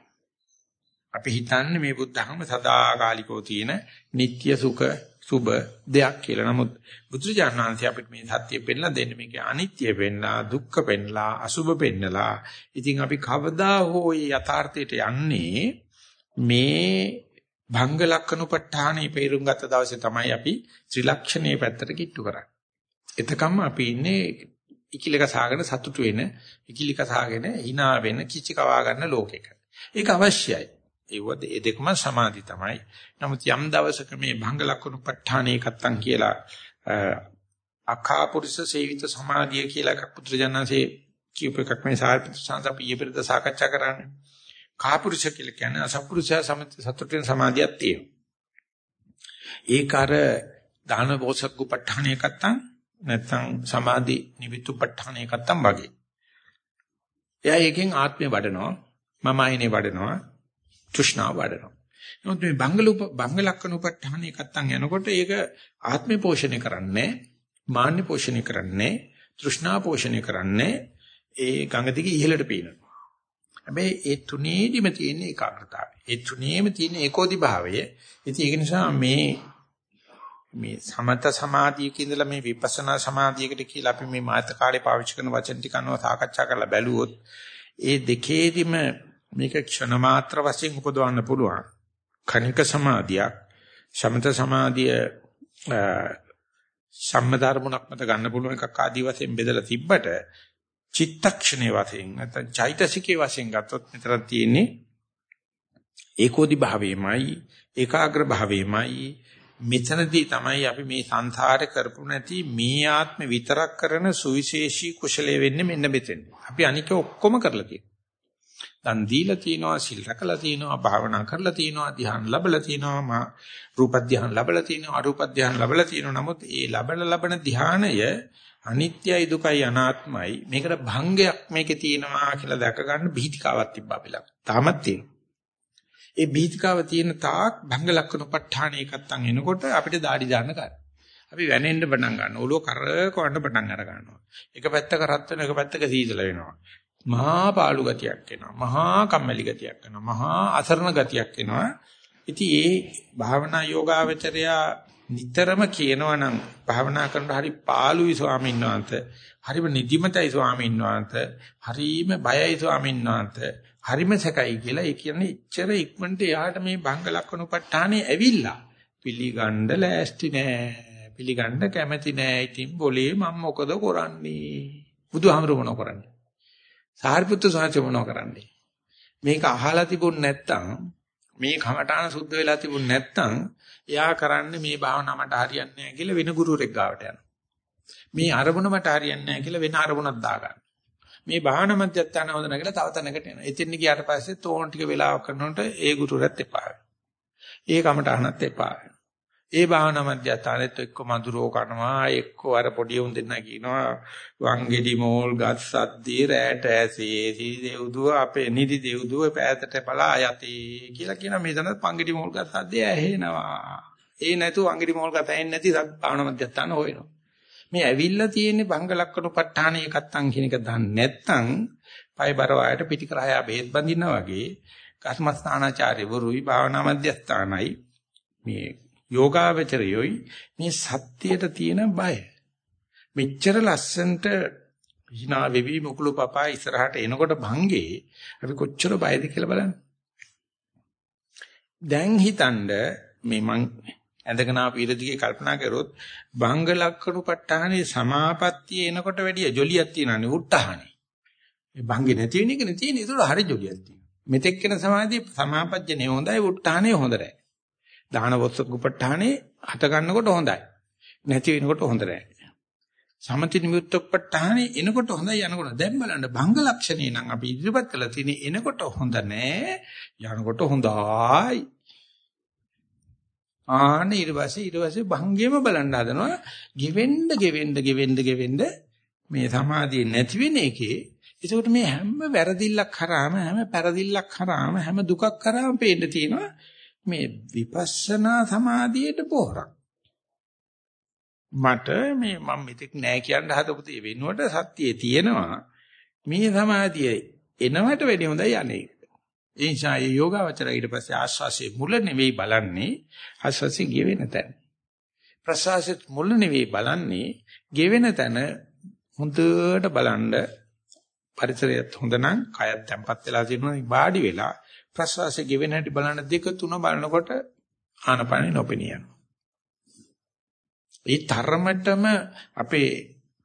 අපි හිතන්නේ මේ බුද්ධ ආගම සදාකාලිකව තියෙන නিত্য සුඛ සුබ දෙයක් කියලා. නමුත් බුදුජානනාංශය අපිට මේ සත්‍ය පෙන්නලා දෙන්නේ මේක අනිත්‍ය පෙන්නලා දුක්ඛ පෙන්නලා අසුබ පෙන්නලා. ඉතින් අපි කවදා හෝ යථාර්ථයට යන්නේ මේ භංග ලක්ෂණුපට්ඨානේ පෙරුම් ගත්ත දවසේ තමයි අපි ත්‍රිලක්ෂණයේ පැත්තට කිට්ටු කරන්නේ. එතකම්ම අපි ඉන්නේ ඉකිලක සාගෙන සතුටු වෙන, ඉකිලික සාගෙන hina වෙන, කිචි කවා ගන්න ලෝකෙක. ඒක අවශ්‍යයි. ඒවද ඒ දෙකම සමාධි තමයි. නමුත් යම් දවසක මේ භංග ලක්ෂණුපට්ඨානේ කත්තන් කියලා අඛා පුරුෂ සේවිත සමාධිය කියලා එකක් පුත්‍රජනන්සේ කියූප එකක් මේ සාහිත්‍ය සංසප්පිය පෙරද සාකච්ඡා කරන්නේ. කාපුරුෂ කියලා කියන්නේ අසත්පුරුෂයා සමත සතුටෙන් සමාධියක් තියෙනවා. ඒක අර දාන පෝසක්කු ප ဋ ාණය එකත්තම් නැත්නම් සමාධි නිවිතු ප ဋ ාණය එකත්තම් වගේ. එයා එකෙන් ආත්මය වඩනවා මම ආයනේ වඩනවා තෘෂ්ණාව වඩනවා. නමුත් මේ බංගලූප බංග ලක්කන උපට්ඨාන එකත්තන් යනකොට ඒක ආත්මේ පෝෂණය කරන්නේ මාන්නේ පෝෂණය කරන්නේ තෘෂ්ණා පෝෂණය කරන්නේ ඒ ගඟ දිගේ ඉහළට පීනනවා. හැබැයි ඒ තුනේදිම තියෙන ඒකාග්‍රතාවය. ඒ තුනේම තියෙන ඒකෝදි භාවය. ඉතින් ඒක නිසා මේ මේ සමත සමාධියක ඉඳලා මේ විපස්සනා සමාධියකට කියලා අපි මේ මාත කාලේ පාවිච්චි කරන වචන ටික අනුව සාකච්ඡා කරලා බැලුවොත් ඒ දෙකේදිම මේක ක්ෂණ මාත්‍ර වශයෙන් උපදවන්න පුළුවන්. කණික සමාධියක් සමත සමාධිය සම්මධර්මුණක් මත ගන්න පුළුවන් එකක් ආදි වශයෙන් බෙදලා තිබ්බට චිත්තක්ෂණේ වශයෙන් නැත්නම් චෛතසිකේ වශයෙන් ගත්තොත් මෙතන තියෙන්නේ ඒකෝදි භාවයමයි ඒකාග්‍ර භාවයමයි මෙතනදී තමයි අපි මේ සංසාරේ කරපු නැති මේ ආත්ම විතරක් කරන සුවිශේෂී කුසලයේ වෙන්නේ මෙන්න මෙතෙන්. අපි අනික ඔක්කොම කරලා තියෙනවා. දන් දීලා තිනවා, සිල් රැකලා තිනවා, භාවනා කරලා තිනවා, ධ්‍යාන ලැබලා තිනවා, මා රූප ධ්‍යාන ලැබලා තිනවා, අරූප ධ්‍යාන ලැබලා තිනවා. නමුත් ඒ ලැබන ලබන ධ්‍යානය අනිත්‍යයි දුකයි අනාත්මයි මේකට භංගයක් මේකේ තියෙනවා කියලා දැක ගන්න බීතිකාවක් තිබ්බා අපි ළඟ. තාමත් තියෙනවා. ඒ බීතිකාව තියෙන තාක් භංග ලක්ෂණ ප ဋ ාණ එකත්තන් එනකොට අපිට দাঁඩි දාන්න ගන්න. අපි වැනෙන්න පටන් ගන්නවා. ඔළුව කරකවන්න පටන් අර ගන්නවා. එක පැත්තක රත් වෙන එක පැත්තක සීතල වෙනවා. මහා පාළු ගතියක් එනවා. මහා කම්මැලි ගතියක් එනවා. මහා අසරණ ගතියක් එනවා. ඉතින් ඒ භාවනා යෝගාවචරයා නිතරම කියනවනම් භාවනා කරනකොට හරි පාළුයි ස්වාමීන් වහන්සේ. හරිම නිදිමතයි ස්වාමීන් වහන්සේ. හරිම බයයි ස්වාමීන් වහන්සේ. හරිම සැකයි කියලා ඒ කියන්නේ ඉච්ඡර ඉක්මනට එයාට මේ භංග ලක්ෂණුපට්ඨානේ ඇවිල්ලා පිළිගන්න ලෑස්ති නෑ. පිළිගන්න කැමැති නෑ. ඉතින් બોලේ මම මොකද කරන්නේ? බුදුහාමර මොන කරන්නේ? සාරිපුත්තු සාංශ මොනව කරන්නේ? මේක අහලා තිබුණ නැත්තම් මේ කමඨාන සුද්ධ වෙලා තිබුණ නැත්තම් එයා කරන්නේ මේ භාවනාව මට හරියන්නේ නැහැ කියලා වෙන ගුරුවරෙක් ගාවට යනවා. මේ අරමුණ මට හරියන්නේ නැහැ කියලා වෙන අරමුණක් දාගන්න. මේ භාවනා මධ්‍යස්ථාන හොඳ නැහැ කියලා තව තැනකට යනවා. එතෙන් ගියාට පස්සේ තෝන් ටික වෙලාවක් කරනකොට ඒ ගුරුවරත් එපා වෙනවා. ඒ කමඨානත් එපා වෙනවා. ඒ භාවනා මධ්‍යස්ථානෙත් එක්ක මధుරෝ කරනවා එක්ක අර පොඩි උන් දෙන්න කියනවා වංගෙඩි මෝල් ගත් සද්දී රැට ඇසේ සී දෙව්දුව අපේ නිදි දෙව්දුව පෑතට බලා යති කියලා කියන මේ දන පංගෙඩි මෝල් ගත් සද්දී ඇහෙනවා. ඒ නැතු වංගෙඩි මෝල් ගත් ඇහෙන්නේ නැති භාවනා මධ්‍යස්ථාන හොයනවා. මේ ඇවිල්ලා තියෙන්නේ බංග ලක්කණු ප ဋ ාණ එකත්තන් කියන එක දන්නේ නැත්නම් පය බර වයට පිටි කරහයා බෙහෙත් බඳිනා වගේ කර්මස්ථානාචාර්යවරුයි භාවනා මධ්‍යස්ථානයි මේ යෝගාවචරයොයි මේ සත්‍යයට තියෙන බය. මෙච්චර ලස්සන්ට hina වෙවි මුකුළු පපා ඉස්සරහට එනකොට භංගේ අපි කොච්චර බයද කියලා බලන්න. දැන් හිතනද මේ මං ඇඳගෙන ආපු ඉරදිගේ කල්පනා කරොත් භංග ලක්කණු ප ဋ ාහනේ සමාපත්තිය එනකොට වැඩිය ජොලියක් තියෙනනේ උට්ටහනේ. මේ භංගේ නැති වෙන එකනේ තියෙන්නේ. ඒක හරි ජොලියක් තියෙනවා. මෙතෙක් වෙන සමාධිය සමාපජ්ජනේ හොඳයි උට්ටහනේ හොඳ නැහැ. දාන වස්තුපට්ඨානේ හත ගන්නකොට හොඳයි. නැති වෙනකොට හොඳ නැහැ. සමති නිමුත්තපට්ඨානේ එනකොට හොඳයි යනකොට දැන් බලන්න භංග ලක්ෂණේ නම් අපි ඉදිරිපත් කළා තියෙන්නේ එනකොට හොඳ නැහැ යනකොට හොඳයි. ආන්න ඊට පස්සේ ඊට පස්සේ භංගෙම බලන්න හදනවා ගෙවෙන්න ගෙවෙන්න ගෙවෙන්න ගෙවෙන්න මේ සමාධිය නැති වෙන එකේ ඒකට මේ හැම වැරදිල්ලක් කරාම හැම පෙරදිල්ලක් කරාම හැම දුකක් කරාම පේන්න තියෙනවා මේ විපස්සනා සමාධියට පොහොරක්. මට මේ මම මෙතෙක් නෑ කියන්න හදපු තේ වෙනුවට සත්‍යයේ තියෙනවා. මේ සමාධිය එනවට වැඩිය හොඳයි යන්නේ. ඒ නිසා මේ යෝගාවචරය ඊට පස්සේ ආස්වාසියේ මුල නෙවෙයි බලන්නේ ආස්වාසිය ගෙවෙන තැන. ප්‍රසවාසයේ මුල නෙවෙයි බලන්නේ ගෙවෙන තැන හොඳට බලන්න පරිසරයත් හොඳ නම් කයත් තැම්පත් වෙලා තියෙනවා වාඩි වෙලා ප්‍රශ්වාසය ගෙවෙන හැටි බලන දෙක තුන බලනකොට ආනපනෙ නොපෙනිය යනවා. ඒ තරමටම අපේ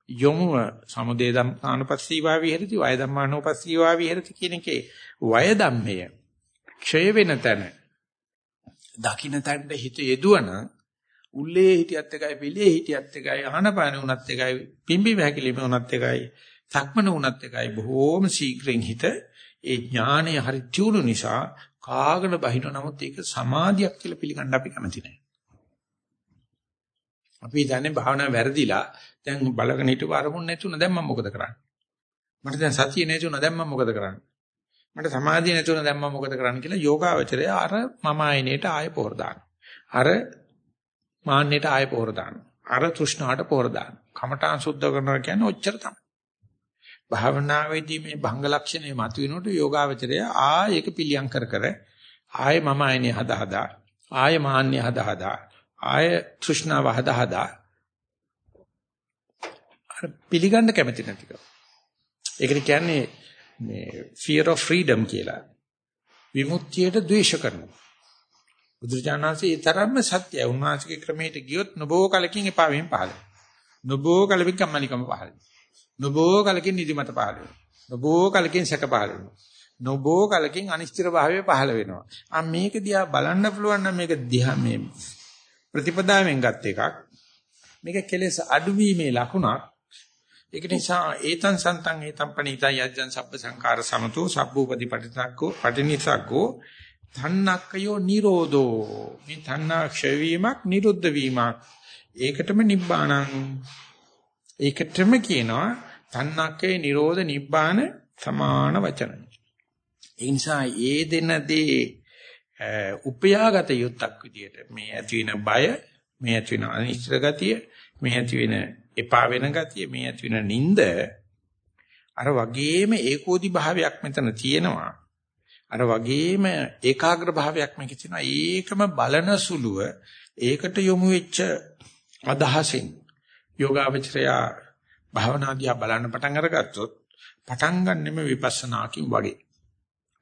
යොමුව සමුදේ ධම්මානුපස්සීවා විහෙරති වය ධම්මානුපස්සීවා විහෙරති කියන එකේ වය ධම්මය ක්ෂය වෙන තැන දකින්න තැනට හිත යෙදුවන උල්ලේ හිටියත් එකයි පිළේ හිටියත් එකයි ආනපන උනත් එකයි පිම්බි වැකිලිම උනත් එකයි සක්මන උනත් එකයි බොහෝම ශීඝ්‍රයෙන් හිත ඒ ඥානය හරි තියුණු නිසා කාගෙන බහින නමුත් ඒක සමාධියක් කියලා පිළිගන්න අපි කැමති නැහැ. අපි දන්නේ භාවනා වැරදිලා දැන් බලගෙන හිටපු අරමුණ නැතුණ දැන් මම මොකද කරන්නේ? මට දැන් සතිය නැතුණ දැන් මම මොකද කරන්නේ? මට සමාධිය නැතුණ දැන් මම මොකද කරන්නේ කියලා යෝගාවචරය අර මම ආයනේට ආය පොර අර මාන්නයට ආය පොර අර තෘෂ්ණාට පොර කමඨාන් සුද්ධ කරනවා කියන්නේ ඔච්චර තමයි. භාවනාවේදී මේ භංග ලක්ෂණය මතුවෙනකොට යෝගාවචරය ආ ඒක පිළියම් කර කර ආය මම ආයනේ හදා හදා ආය මාන්නේ හදා හදා ආය තෘෂ්ණාව හදා හදා අර පිළිගන්න කැමති නැතිකම. ඒකට කියන්නේ මේ fear of freedom කියලා. විමුක්තියට ද්වේෂ කරනවා. බුදුරජාණන්සේ ඒ තරම්ම සත්‍යයි. උන්වහන්සේගේ ක්‍රමයට ගියොත් නොබෝ කලකින් එපා වෙමින් පහළ. නොබෝ කලකින් කම්මැලිකම පහළ. නොබෝ කලකින් නිදිමත පහළ වෙනවා. නොබෝ කලකින් සැක පහළ වෙනවා. නොබෝ කලකින් අනිශ්චිත භාවය පහළ වෙනවා. ආ මේක දිහා බලන්න පුළුවන් නම් මේක දිහා මේ ප්‍රතිපදාවෙන් ගත් එකක්. මේක කෙලෙස් අඩුවීමේ ලකුණක්. ඒක නිසා ඒතං සන්තං ඒතං පණිතයි යජ්ජං සබ්බ සංකාර සමතෝ සබ්බූපදී පටිතක්කෝ පටිනිසග්ගෝ තන්නක්කයෝ නිරෝධෝ මේ තන්නා ක්ෂය වීමක් නිරුද්ධ වීමක් ඒකටම නිබ්බාණං ඒකටම කියනවා තන්නක්කේ නිරෝධ නිබ්බාන සමාන වචන ඒ නිසා ඒ දෙන දේ උපයාගත යුත්තක් විදියට මේ ඇති වෙන බය මේ ඇති වෙන අනිශ්චිත ගතිය මේ ඇති වෙන එපා වෙන ගතිය මේ ඇති වෙන නිନ୍ଦ අර වගේම ඒකෝදි භාවයක් මෙතන තියෙනවා. අර වගේම ඒකාග්‍ර භාවයක් මේකේ තියෙනවා. ඒකම බලන සුළුව ඒකට යොමු වෙච්ච අදහසින් යෝගාවචරයා භාවනාදියා බලන්න පටන් අරගත්තොත් පටන් ගන්නෙම විපස්සනාකින් වගේ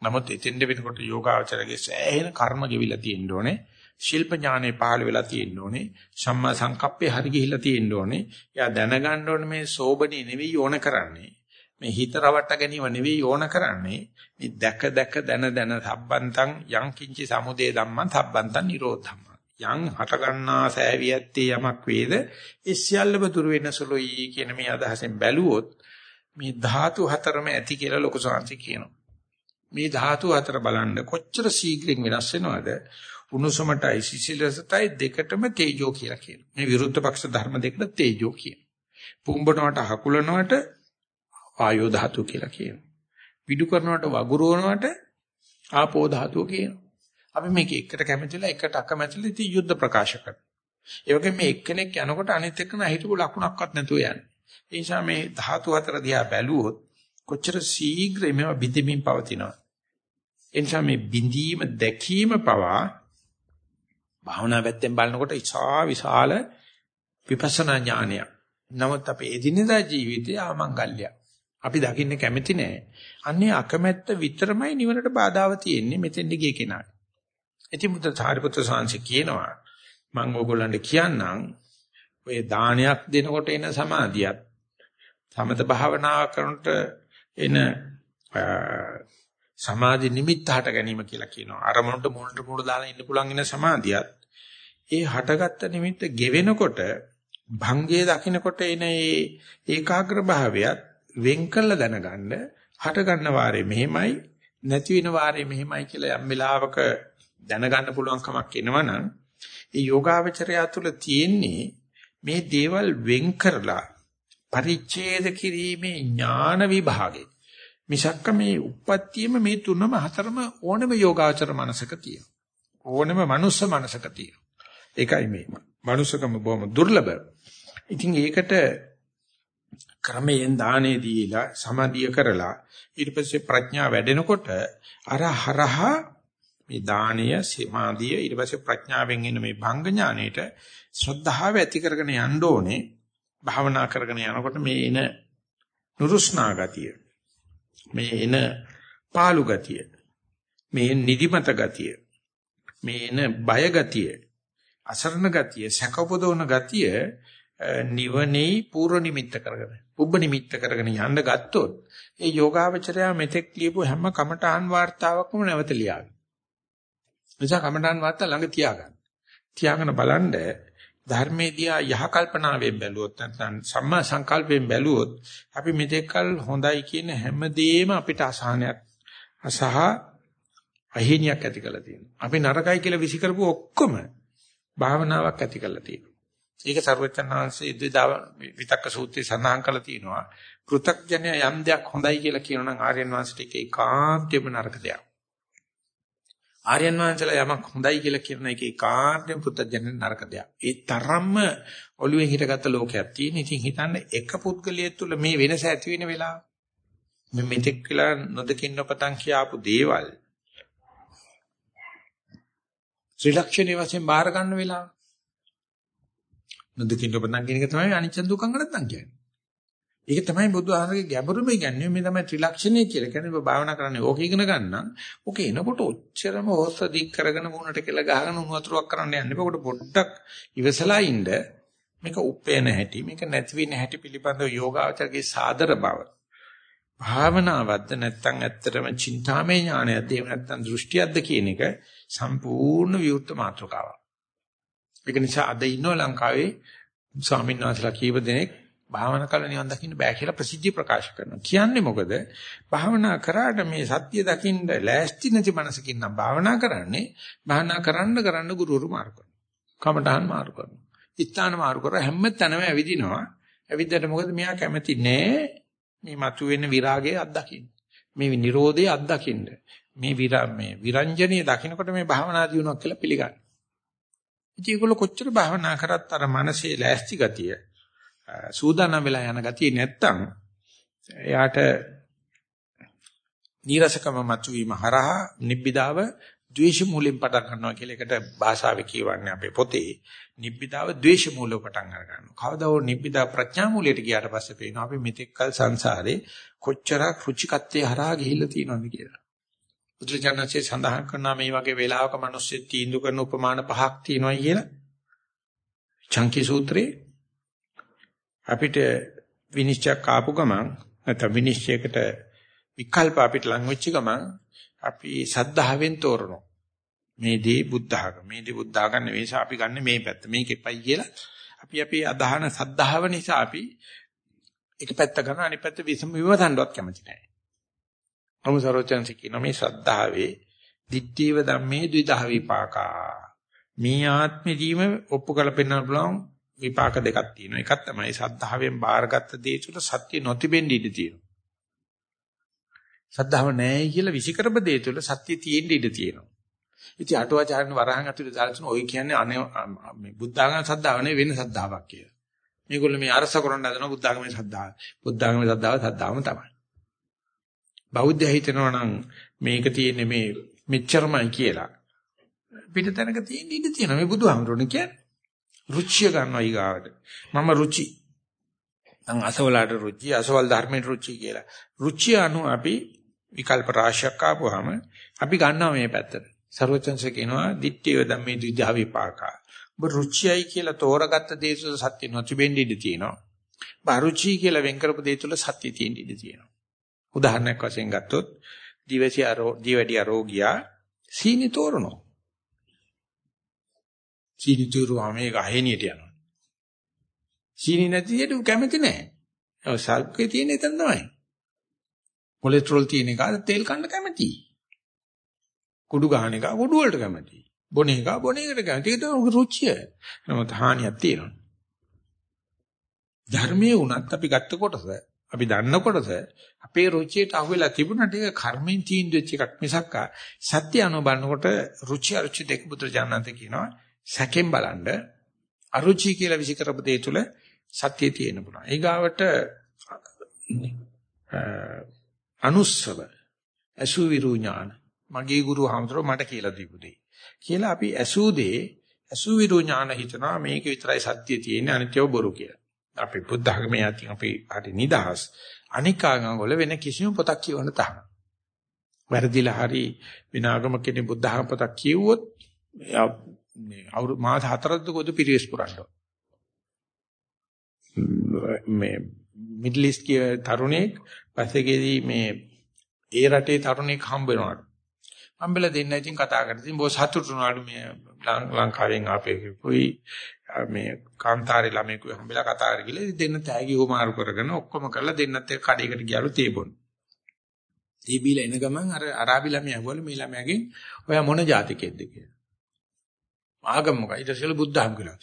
නමුත් එතෙන්ද වෙනකොට යෝගාචරයේ සෑහෙන කර්ම ගෙවිලා තියෙන්න ඕනේ. ශිල්ප ඥානෙ පහළ වෙලා තියෙන්න ඕනේ. සම්මා සංකප්පේ හරි ගිහිලා තියෙන්න ඕනේ. එයා දැනගන්න ඕනේ මේ සෝබනේ නෙවෙයි ඕන කරන්නේ. මේ හිත රවට්ට ගැනීම නෙවෙයි ඕන කරන්නේ. මේ දැක දැක දන දන සම්බන්තං යං කිංචි සමුදේ ධම්මං සම්බන්තං නිරෝධම්ම. යං හට ගන්නා සෑවියත්තේ යමක් වේද ඒ සියල්ලම දුර වෙන සුළුයි කියන මේ අදහසෙන් බැලුවොත් මේ ධාතු හතරම ඇති කියලා ලොකු සංසි කියනවා. මේ ධාතු අතර බලන්න කොච්චර ශීඝ්‍රයෙන් වෙනස් වෙනවද? උණුසුමටයි සිසිලසටයි දෙකටම තේජෝ කියලා කියනවා. මේ විරුද්ධ පක්ෂ ධර්ම දෙකට තේජෝ කියනවා. පුම්බනවට හකුලනවට ආයෝ ධාතු කියලා කියනවා. පිටු කරනවට වගුරුවනවට ආපෝ ධාතුව කියනවා. අපි මේක එකට කැමතිලා එකට අකමැතිලා ඉතින් යුද්ධ ප්‍රකාශ කරනවා. ඒ වගේ මේ එක්කෙනෙක් යනකොට අනිත් එක්කන හිටපු ලකුණක්වත් නැතුව යන්නේ. ඒ නිසා මේ ධාතු හතර දිහා බැලුවොත් කොච්චර ශීඝ්‍රයෙන් මේවා බිඳමින් පවතිනවා. එනිසා මේ බිඳීම දැකීම පවා භාවනා පැත්තෙන් බලනකොට ඉතා විශාල විපස්සනා ඥානයක්. නමුත් අපේ එදිනෙදා ජීවිතයේ ආමංගල්‍ය. අපි දකින්න කැමති නෑ. අන්නේ අකමැත්ත විතරමයි නිවනට බාධාව තියෙන්නේ මෙතෙන්ද ගිය කෙනාට. ඉතින් මුද්ද සාරිපුත්‍ර සාංශ කියනවා මම ඕගොල්ලන්ට කියන්නම් ඔය දානයක් දෙනකොට එන සමාධියත් සමත භාවනාව කරනට එන සමාධි නිමිත්ත හට ගැනීම කියලා කියනවා. අරමුණට මුණට මුණ දාලා ඉන්න පුළුවන් ඉන සමාධියත් ඒ හටගත්ත නිමිත්ත ගෙවෙනකොට භංගයේ දකින්නකොට එන ඒ ඒකාග්‍ර භාවයත් වෙන් කළ දැනගන්න හට ගන්න වාරේ මෙහෙමයි නැති වෙන වාරේ මෙහෙමයි කියලා යම් වෙලාවක දැනගන්න පුළුවන් කමක් එනවනම් ඒ යෝගාවචරය තුළ තියෙන්නේ මේ දේවල් වෙන් කරලා පරිච්ඡේද කිරීමේ ඥාන විභාගේ මිසක්ක මේ උප්පත්තියම මේ තුනම හතරම ඕනම යෝගාචර මනසක තියෙනවා. ඕනම මනුස්ස මනසක තියෙනවා. ඒකයි මේ මනුස්සකම බොහොම දුර්ලභ. ඉතින් ඒකට ක්‍රමයෙන් දානේ දීලා සමාධිය කරලා ඊට පස්සේ ප්‍රඥා වැඩෙනකොට අර හරහා මේ දානීය සමාධිය ඊට පස්සේ ප්‍රඥාවෙන් එන මේ භංග ඥානෙට ශ්‍රද්ධාව ඇති කරගෙන යන්න ඕනේ භාවනා කරගෙන යනකොට මේ එන නුරුස්නා ගතිය මේ එන පාළු ගතිය මේ නිදිමත ගතිය මේ එන බය ගතිය අසරණ ගතිය සැකපොදවන ගතිය නිවනේ පූර්ව නිමිත්ත කරගෙන උබ්බ නිමිත්ත කරගෙන යන්න ගත්තොත් ඒ යෝගාවචරයා මෙතෙක් ලියපු හැම කමඨාන් වார்த்தාවක්ම නැවත ලියාවි. නිසා කමඨාන් වාර්තා ළඟ තියාගන්න. තියාගෙන බලන්න ධර්මේදී යහ කල්පනාවෙන් බැලුවොත් නැත්නම් සම්මා සංකල්පයෙන් බැලුවොත් අපි මෙතෙක්කල් හොඳයි කියන හැමදේම අපිට අසහනයක් අසහ අහිණියක් ඇති කරලා තියෙනවා. අපි නරකයි කියලා විසි කරපු ඔක්කොම භාවනාවක් ඇති කරලා තියෙනවා. ඒක සර්වචත්තනාංශයේ ද්විදා විතක්ක සූත්‍රයේ සඳහන් කරලා තියෙනවා. කෘතඥය යම් දෙයක් හොඳයි කියලා කියනනම් ආර්යයන් වහන්සේට ඒක ඒකාන්තයෙන්ම නරක දෙයක්. ආර්යයන් වහන්සේලා යමක් හොඳයි කියලා කියන එක ඒකාන්තයෙන් පෘ탁ජනය නරක දෙයක්. ඒ තරම්ම ඔළුවේ හිටගත්ත ලෝකයක් තියෙන. ඉතින් හිතන්න එක පුද්ගලයෙක් තුළ මේ වෙනස ඇති වෙන වෙලාව. මේ මෙතෙක් කියලා නොදකින්න පතන් කියාපු දේවල් ත්‍රිලක්ෂණයේ වශයෙන් බාර ගන්න වෙලාව. නොදකින්න පතන් කියන එක තමයි අනිච්ච දුක්ඛ නැත්තම් කියන්නේ. ඒක තමයි බුදුහාමගේ ගැඹුරුම ඉගන්නේ මේ තමයි ත්‍රිලක්ෂණය කියලා. කියන්නේ ඔබ භාවනා කරන්නේ ඕක ඉගෙන ගන්න. ඕක එනකොට ඔච්චරම හොස්ස දික් කරගෙන මුණට කියලා ගහගෙන උණු වතුරක් කරන්න යන්න එපා. කොට පොඩ්ඩක් ඉවසලා ඉන්න මේක උපේන හැටි මේක නැති වෙන හැටි පිළිබඳව යෝගාචරගේ සාදර බව. භාවනාවක්ද නැත්නම් ඇත්තටම චින්තාමය ඥානයක්ද එහෙම නැත්නම් දෘෂ්ටියක්ද කියන එක සම්පූර්ණ විවෘත මාතෘකාවක්. ඒක නිසා අද ඉන්නව ලංකාවේ ස්වාමීන් වහන්සේලා කීප දෙනෙක් භාවනා කරලා නිවන් දකින්න බෑ කියලා ප්‍රසිද්ධිය ප්‍රකාශ කරනවා. කියන්නේ මොකද? භාවනා කරාට මේ සත්‍ය දකින්න ලෑස්ති නැති මනසකින් නම් භාවනා කරන්නේ භාවනා කරන්න කරන්න ගුරුවරු මාරු කරනවා. කමඨහන් මාරු කරනවා. ඉස්තාන මාරු කර හැම තැනම ඇවිදිනවා. ඇවිද්දට මොකද මෙයා කැමති නෑ මේ මතුවෙන විරාගයේ අත්දකින්න. මේ නිරෝධයේ අත්දකින්න. මේ විරා මේ විරංජනීය දකින්නකොට මේ භාවනා දියුණුවක් කියලා පිළිගන්න. ඉතින් ඒගොල්ලෝ කොච්චර භාවනා කරත් අර මනසේ ලෑස්ති ගතිය සූදානම් වෙලා යන ගතිය නැත්තම් එයාට නීරසකම මතුවීම හරහා නිබ්බිදාව ද්වේෂ මූලෙන් පටන් ගන්නවා කියලා එකට භාෂාවේ කියවන්නේ අපේ පොතේ නිබ්බිදාව ද්වේෂ මූලව පටන් අර ගන්නවා. කවදා හෝ නිබ්බිදා ප්‍රඥා මූලයට ගියාට පස්සේ පේනවා අපි මෙතෙක්කල් සංසාරේ කොච්චරක් රුචිකත්වයේ හරහා ගිහිල්ලා තියෙනවද කියලා. බුදුරජාණන්සේ සඳහන් කරනවා මේ වගේ වෙලාවක මිනිස්සු තීන්දුව කරන උපමාන පහක් තියෙනවා කියලා. චංකි සූත්‍රයේ අපිට විනිශ්චයක් ආපු ගමන් නැත්නම් විනිශ්චයකට විකල්ප අපිට ලං වෙච්ච ගමන් අපි සද්ධාවෙන් තෝරනවා. මේ දේ බුද්ධ ආගම. මේ දේ බුද්ධ ආගම නෙවෙයි අපි ගන්න මේ පැත්ත. මේකෙපයි කියලා අපි අපි අදහන සද්ධාව නිසා අපි එක පැත්ත ගන්න අනිත් පැත්ත විසම විමසන්නවත් කැමති නැහැ. අමුසරෝචන්සි කියන මේ ශ්‍රද්ධාවේ දිට්ඨීව ධම්මේ ද්විධා විපාකා. මේ ආත්මෙදීම ඔප්පු කරලා පෙන්වන්න පුළුවන් විපාක දෙකක් තියෙනවා. එකක් තමයි සද්ධාවෙන් බාරගත්ත දේ තුළ සත්‍ය නොතිබෙන්න ඉඩ තියෙනවා. සද්ධාව නැහැ කියලා විසිකරප දේ තුළ සත්‍ය තියෙන්න ඉඩ තියෙනවා. ඉතින් අටුවාචාර්යන් වරහන් අතුලේ දාලා තුන ඔය කියන්නේ අනේ මේ බුද්ධාගම සද්ධාව නෙවෙයි වෙන සද්ධාාවක් කියලා. මේගොල්ලෝ මේ අරස කරන්න හදන බුද්ධාගමේ සද්ධාව. බුද්ධාගමේ සද්ධාව සද්ධාවම තමයි. බෞද්ධය හිතනවා නම් මේක තියෙන්නේ මේ මෙච්චරමයි කියලා. පිටතනක තියෙන ඉඩ තියෙනවා මේ බුදුහාමුදුරනේ කියන්නේ. රුචිය ගන්නවා ඊගාවට. මම රුචි. අන් අසවලට රුචි, අසවල් ධර්මයට රුචි කියලා. රුචිය අනු අපි විකල්ප රාශියක් ආපුවාම අපි ගන්නවා මේ පැත්තට. ਸਰවචන්ස කියනවා දිට්ඨිය ධම්මේ ද්විධා විපාකා. ඔබ රුචියයි කියලා තෝරගත්ත දේ තුළ සත්‍ය නොතිබෙන්න ඉඩ තියෙනවා. බරුචි කියලා වෙන් කරපු දේ තුළ සත්‍ය තියෙන්න ඉඩ තියෙනවා. උදාහරණයක් වශයෙන් ගත්තොත් දිවසිය රෝ දිවැඩිය රෝගියා සීනි තෝරනවා. සීනි තෝරුවාම ඒක අහෙනියට යනවා. සීනි නැති දෙයට කැමති නැහැ. ඔය සල්කේ තියෙන එතන තමයි. කොලෙස්ටරෝල් තියෙන එක තෙල් කන්න කැමතියි. කුඩු ගහන එක කුඩු වලට කැමතියි. බොන එක බොන එකට කැමතියි. ඒක රුචිය. නමුත් හානියක් තියෙනවා. ධර්මයේ උනත් අපි ගත්ත කොටස අපි දන්න කොටස අපේ රුචියට අහුවෙලා තිබුණාට ඒක කර්මෙන් තීන්දුව වෙච්ච එකක් මිසක් සත්‍ය අනුව බලනකොට රුචි අරුචි දෙක පුත්‍ර ජානන්ත කියනවා සැකෙන් බලන්න අරුචි කියලා විසි කරපු දේ තුල සත්‍ය තියෙන්න පුළුවන්. ඊගාවට අනුස්සව අසු විරු ඥාන මගේ ගුරු හාමුදුරුවෝ මට කියලා දීපු දෙයි. කියලා අපි ඇසූ දේ ඇසු විරු ඥාන හිතනවා මේක විතරයි සත්‍ය තියෙන්නේ අනිත්‍යව බොරු කියලා. අපි බුද්ධ ධර්මයේ ඇති අපි හරි නිදහස්. අනික් ආගම් වල වෙන කිසිම පොතක් කියවන්න තහනම්. වැරදිලා හරි වෙන ආගමක කෙනෙක් බුද්ධ ධර්ම පොතක් කියවුවොත් එයා මේ අවුරු මාස හතරක් දුකද පිරිස් පුරන්න. මේ මිඩල් ඊස්ට් කිය තරුණෙක් පස්සේකේදී මේ ඒ රටේ තරුණෙක් හම්බ වෙනවාට. හම්බෙලා දෙන්න ඉතින් කතා කරලා ඉතින් බොහොම සතුටු වුණාලු මේ ලංකාවෙන් ආපේ කොයි මේ කාන්තාරේ ළමයෙකු හම්බෙලා කතා කරගිලා දෙන්න තෑගි උමාරු කරගෙන ඔක්කොම කරලා දෙන්නත් එක්ක කඩේකට ගියලු තේබොන්. තේබීලා එන ගමන් අර අරාබි ළමයා ගෝල මේ ළමයාගෙන් ඔයා මොන ජාතිකෙක්ද කියලා. ආගම මොකයි ඊට පස්සේ බුද්ධ ධර්ම කියලා.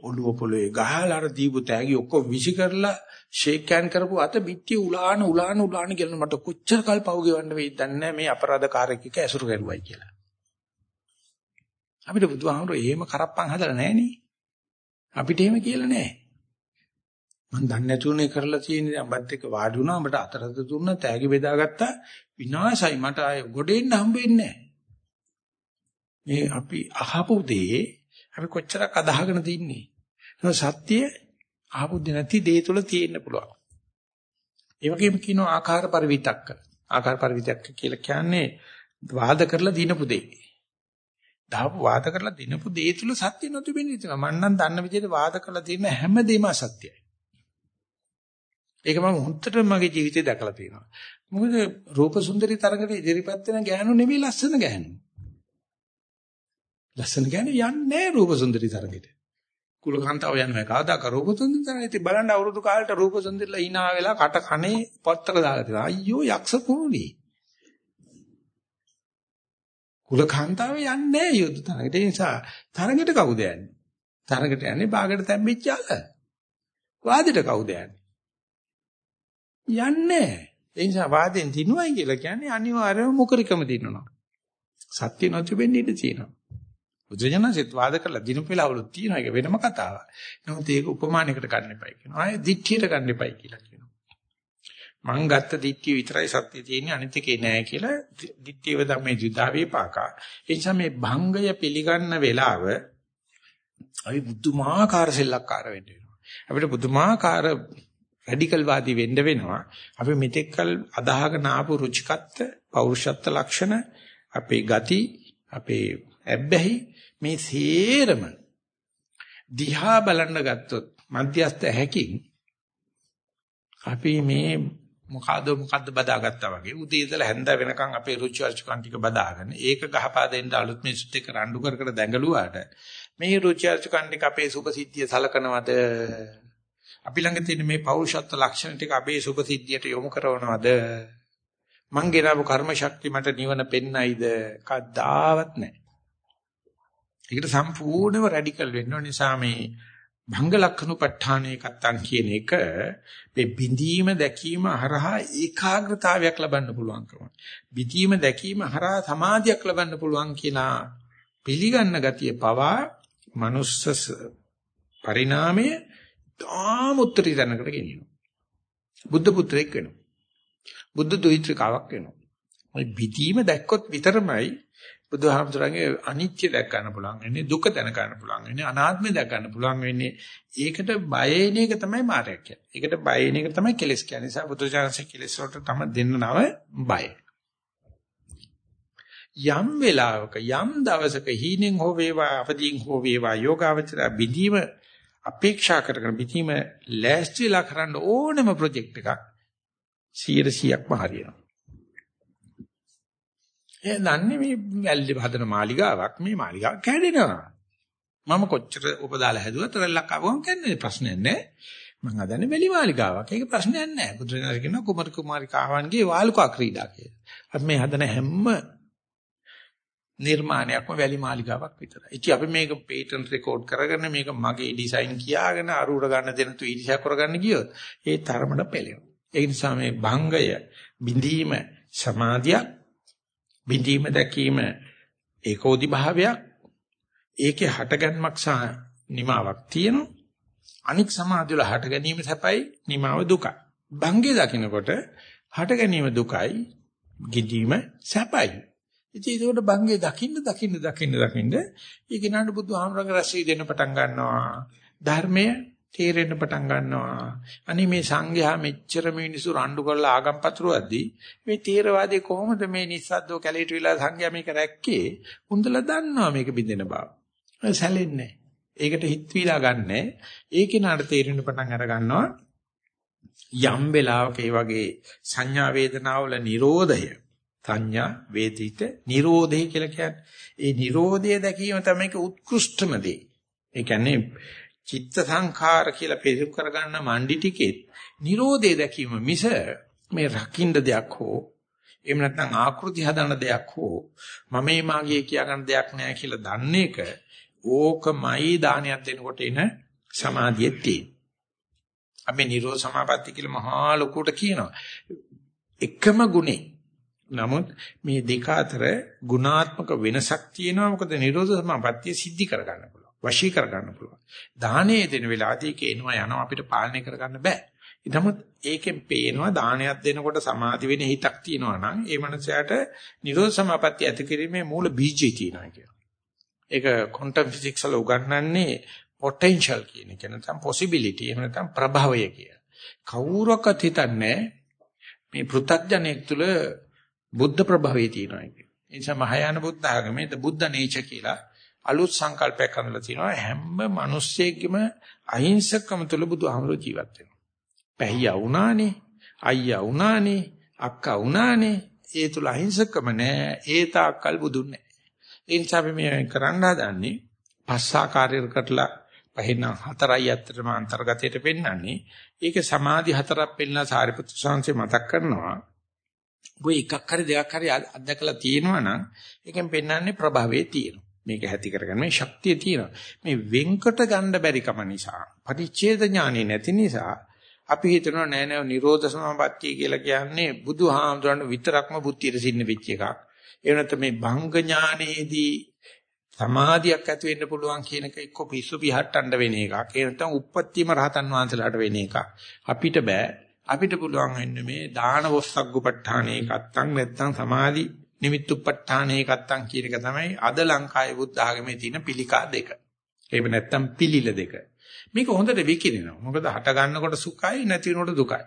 ඔළුව පොළවේ ගහලා අර දීපු තෑගි ඔක්කොම විසි කරලා ෂේක් හෑන්ඩ් කරපු අත පිටිය උලාන උලාන උලාන කියලා මට කොච්චර කල් පව් ගෙවන්න වෙයිද දන්නේ මේ අපරාධකාරයෙක් එක්ක ඇසුරු කරුවයි කියලා. අපිට බුදුහාමුදුරේ එහෙම කරප්පන් හදලා නැහනේ. අපිට එහෙම කියලා නැහැ. මං දන්නේ නැතුනේ කරලා තියෙන්නේ අඹත් එක්ක වාඩි වුණා අපිට අතරද දුන්නා තෑගි බෙදාගත්තා විනාශයි මට ආය ගොඩෙන්න හම්බෙන්නේ මේ අපි අහපු දේ අපි කොච්චරක් අදහගෙන තින්නේ. සත්‍ය අහපු දේ නැති දේ තුල තියෙන්න පුළුවන්. ඒ වගේම කියනවා ආකාර පරිවිතක්ක. ආකාර පරිවිතක්ක කියලා කියන්නේ වාද කරලා දිනපු දේ. දාපු වාද කරලා දිනපු දේ තුල සත්‍ය නොතිබෙන්නේ තියෙනවා. මම නම් දන්න විදිහට වාද කරලා තියෙන හැම දෙයක්ම සත්‍යයි. ඒක මම හොන්දට මගේ ජීවිතේ දැකලා තියෙනවා. මොකද රූප සුන්දරී තරඟට ඉදිරිපත් වෙන ගෑනු නෙමෙයි ලස්සන ගෑනු. ලස්සන ගෑනු යන්නේ රූප සුන්දරී තරඟෙට. කුලකාන්තාව යනවා කවදාක රූප සුන්දරී තරඟෙට ඉතින් බලන්න අවුරුදු කාලෙට රූප සුන්දරීලා hina වෙලා කට කනේ පොත්තක දාලා තියෙනවා. අයියෝ යක්ෂ කුණුනි. කුලකාන්තාව යන්නේ නැහැ යුද්ධ තරඟෙට. ඒ නිසා තරඟෙට කවුද යන්නේ? තරඟෙට යන්නේ බාගට තැම්බෙච්ච අල. වාදෙට කවුද යන්නේ? යන්නේ ඒ නිසා වාදෙන් දිනුවයි කියලා කියන්නේ අනිවාර්යයෙන්ම මුකරිකම දිනනවා. සත්‍ය නොතිබෙන්න ඉඩ තියෙනවා. බුදුජනසෙත් වාද කරලා දිනු පෙළවලුත් තියෙනවා. ඒක වෙනම කතාවක්. නමුත් ඒක උපමානයකට ගන්න එපයි කියනවා. ආයේ දික්ඨියට ගන්න එපයි කියලා කියනවා. මං ගත්ත දික්ඨිය විතරයි සත්‍ය තියෙන්නේ අනිත් එකේ නෑ කියලා දික්ඨියව තමයි දිදාවේ පාකා. ඒ නිසා මේ භංගය පිළිගන්න වෙලාව අපි බුදුමාකාර සෙල්ලක්කාර වෙන්න වෙනවා. අපිට බුදුමාකාර රැඩිකල් වාදී වෙන්න වෙනවා. අපි මෙතෙක්කල් අදාහගෙන ආපු රුචිකත්ව, පෞරුෂත්ව ලක්ෂණ, අපේ ගති, අපේ ඇබ්බැහි මේ සේරම දිහා බලන්න ගත්තොත් මධ්‍යස්ත හැකින් අපි මේ මොකද මොකද්ද බදාගත්තා වගේ උදේ ඉඳලා හැන්ද වෙනකන් අපේ රුචි අරුචිකන් ටික බදාගෙන ඒක ගහපා දෙන්න අලුත් මිනිස්සුත් එක්ක රණ්ඩු කර කර දැඟලුවාට මේ රුචි අරුචිකන් ටික අපේ සුභසිද්ධිය සලකනවද අපි ළඟ තියෙන මේ පෞරුෂත්ව ලක්ෂණ ටික අපේ සුභ සිද්ධියට යොමු කරනවද? මං ගෙනාවු කර්ම ශක්තිය මට නිවන පෙන්නයිද? කද්දාවත් නැහැ. ඒකට සම්පූර්ණව රැඩිකල් වෙන්න නිසා මේ භංග ලක්ෂණුපට්ඨානේ කත්තන් කියන එක මේ බිඳීම දැකීම හරහා ඒකාග්‍රතාවයක් ලබන්න පුළුවන්කම. බිඳීම දැකීම හරහා සමාධියක් ලබන්න පුළුවන් කියලා පිළිගන්න ගතිය පවා මනුස්ස පරිණාමයේ තාම උත්තරී තැනකට ගෙනියනවා. බුද්ධ පුත්‍රයෙක් වෙනවා. බුද්ධ දුහිත්‍රිකාවක් වෙනවා. මේ විදීම දැක්කොත් විතරමයි බුදුහාමුදුරන්ගේ අනිත්‍ය දැක් ගන්න පුළුවන් වෙන්නේ දුක දැන ගන්න පුළුවන් වෙන්නේ අනාත්මය දැක් ගන්න පුළුවන් වෙන්නේ ඒකට බය එන එක තමයි මායයක් කියන්නේ. ඒකට බය එන එක තමයි කෙලස් කියන්නේ. නිසා බුදුචානන්සේ කෙලස් වලට තම දෙන්න නම බය. යම් වෙලාවක යම් දවසක හීනෙන් හෝ වේවා අවදීන් හෝ වේවා යෝගාවචර බිඳීම අපේක්ෂා කරගෙන පිටීම ලෑස්තිලා කරන්න ඕනම ප්‍රොජෙක්ට් එකක් 100%ක්ම හරියනවා. ඒ දන්නේ මේ වැල්ලි හදන මාලිගාවක් මේ මාලිගාව කැඩෙනවා. මම කොච්චර උපදාලා හැදුවත් රැල්ලක් ආවම කන්නේ ප්‍රශ්නයක් නැහැ. මම හදන්නේ වැලි මාලිගාවක්. ඒක ප්‍රශ්නයක් නැහැ. බුදුරජාණන් කියනවා කුමාර කුමාරිකාවන්ගේ වාලුකා ක්‍රීඩා කියලා. අපි මේ හදන හැම නිර්මාණයක්ම වැලි මාලිගාවක් විතරයි. ඉතින් අපි මේක පේටන්ට් රෙකෝඩ් කරගෙන මේක මගේ ඩිසයින් කියාගෙන අරුර ගන්න දෙන තු ඊර්ෂ්‍යා කරගන්න ගියොත් ඒ තරමට පෙළෙනවා. ඒ නිසා මේ භංගය බිඳීම සමාධියක් බිඳීම දැකීම ඒකෝදි භාවයක් ඒකේ හටගන්මක් සහ නිමාවක් තියෙනවා. අනික් සමාධිය වල හට ගැනීම සැපයි නිමාව දුකයි. භංගේ දකින්නකොට හට ගැනීම දුකයි ගිදීම සැපයි. ඉතින් ඒකට බංගේ දකින්න දකින්න දකින්න දකින්න ඒ කෙනාට බුදුහාමරගේ රැසී දෙන්න පටන් ගන්නවා. ධර්මය තේරෙන්න පටන් ගන්නවා. අනේ මේ සංඝයා මෙච්චර මිනිස්සු රණ්ඩු කරලා ආගම් පතුරවද්දී මේ තේරවාදී කොහොමද මේ නිස්සද්දෝ කැලේට විලා සංඝයා මේක රැක්කේ? උන්දලා දන්නවා මේක බින්දෙන බව. සැලෙන්නේ ඒකට හිත වීලා ගන්නෑ. ඒ කෙනාට තේරෙන්න පටන් අර ගන්නවා. යම් වෙලාවක ඒ වගේ සංඥා වේදනාවල Nirodhaය සංඥා වේදිත නිරෝධය කියලා කියන්නේ. ඒ නිරෝධය දැකීම තමයි උත්කෘෂ්ඨම දේ. ඒ කියන්නේ චිත්ත සංඛාර කියලා පෙරම් කරගන්න මණ්ඩි ටිකෙත් නිරෝධය දැකීම මිස මේ රකින්න දෙයක් හෝ එහෙම නැත්නම් ආකෘති හදන දෙයක් හෝ මමේ මාගේ කියා ගන්න දෙයක් නෑ කියලා දන්නේ එක ඕකමයි දානයක් දෙනකොට එන සමාධියේ තියෙන. අපි නිරෝධ සමාපatti කියලා මහා ලොකුට කියනවා. එකම ගුණේ. නමුත් මේ දෙක අතර ගුණාත්මක වෙනසක් තියෙනවා. මොකද නිරෝධ සමාපත්තිය සිද්ධි කරගන්න පුළුවන්. වශී කරගන්න පුළුවන්. දාහනේ දෙන වෙලාවදී කේනවා යනවා අපිට පාලනය කරගන්න බෑ. නමුත් ඒකෙන් පේනවා දානයක් දෙනකොට සමාධි වෙන හිතක් තියෙනවා නම් ඒ මනසයට නිරෝධ සමාපatti ඇති කිරීමේ මූල බීජය තියෙනවා කියලා. ඒක ක්වොන්ටම් ෆිසික්ස් වල උගන්වන්නේ potential කියන එක නැත්නම් possibility එහෙම නැත්නම් ප්‍රභවය කිය. කවුරක්වත් හිතන්නේ මේ පෘථග්ජනෙක් තුල බුද්ධ ප්‍රභවය තියෙනවා කියන්නේ. ඒ නිසා මහායාන බුද්ධ ආගමේ ද බුද්ධ නේචර් කියලා අලුත් සංකල්පයක් කරලා තියෙනවා හැම මිනිස්සෙකම අහිංසකම තුල බුදුහාමුදුරුවෝ ජීවත් වෙනවා. පැහියා වුණානේ, අයියා වුණානේ, අක්කා වුණානේ. ඒ තුල අහිංසකම නෑ. ඒ තාක්කල් බුදුන් නෑ. ඒ නිසා අපි මේ කරන්න හදන්නේ පස්සාකාරයකටලා පහෙන හතරයි අතරම අන්තර්ගතයට පෙන්වන්නේ. ඒක සමාධි හතරක් පෙන්නලා සාරිපුත්‍ර සංසේ මතක් කරනවා. ඔය එකක් හරි දෙකක් හරි අත්දකලා තියෙනවා නම් ඒකෙන් පෙන්වන්නේ ප්‍රභවයේ තියෙනවා. මේක ඇති කරගන්න මේ ශක්තිය තියෙනවා. මේ වෙන්කොට ගන්න බැරි කම නිසා, පරිච්ඡේද ඥානෙ නැති නිසා අපි හිතනවා නෑ නෑ නිරෝධ සමාපත්තිය කියලා කියන්නේ බුදුහාමුදුරන් විතරක්ම බුද්ධියට සින්න වෙච්ච එකක්. ඒ නැත්නම් මේ භංග ඥානයේදී සමාධියක් ඇති වෙන්න පුළුවන් කියන එක එක්ක පිස්සු පිහට්ටන්න වෙන එකක්. ඒ නැත්නම් උප්පත්තියම රහතන් වහන්සේලාට වෙන එකක්. අපිට බෑ. අපිට පුළුවන් වෙන්නේ මේ දාන වස්සග්ගුපට්ඨානේ කත්තම් නැත්නම් සමාධි නිමිත්තුප්පට්ඨානේ කත්තම් කියන එක තමයි අද ලංකාවේ බුද්ධ ආගමේ තියෙන පිළිකා දෙක. එහෙම නැත්නම් පිළිල දෙක. මේක හොඳට විකිරෙනවා. මොකද හට ගන්නකොට සුඛයි නැති වෙනකොට දුකයි.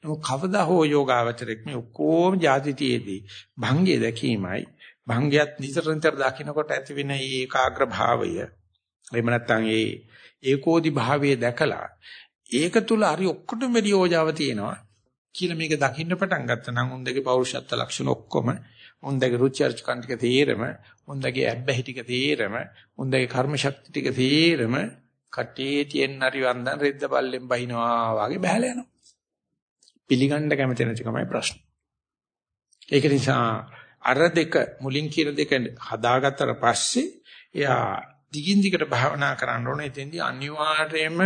නමුත් කවදා හෝ යෝගාවචරෙක් මේ ඔක්කොම જાතිතියේදී භංගය දැකීමයි භංගයත් නිතර නිතර දකින්නකොට ඇතිවෙන මේ ඒකාග්‍ර භාවය එහෙම නැත්නම් ඒ ඒකෝදි භාවයේ දැකලා ඒක තුල හරි ඔක්කොටම වැඩි යෝජාව තියෙනවා කියලා මේක දකින්න පටන් ගත්තා නම් උන්දගේ පෞරුෂත්ව ලක්ෂණ ඔක්කොම උන්දගේ රුචි අරුචිකන් ටික තේරෙම උන්දගේ ඇබ්බැහි ටික තේරෙම උන්දගේ කර්ම ශක්ති ටික තේරෙම කටේ තියෙන හරි වන්දන රෙද්ද පල්ලෙන් බහිනවා වගේ බහැලා යනවා. පිළිගන්න කැමති නැතිකමයි ප්‍රශ්න. ඒක නිසා අර දෙක මුලින් කියන දෙක හදාගත්තට පස්සේ එයා දිගින් දිගට භාවනා කරන්න ඕනේ. එතෙන්දී අනිවාර්යයෙන්ම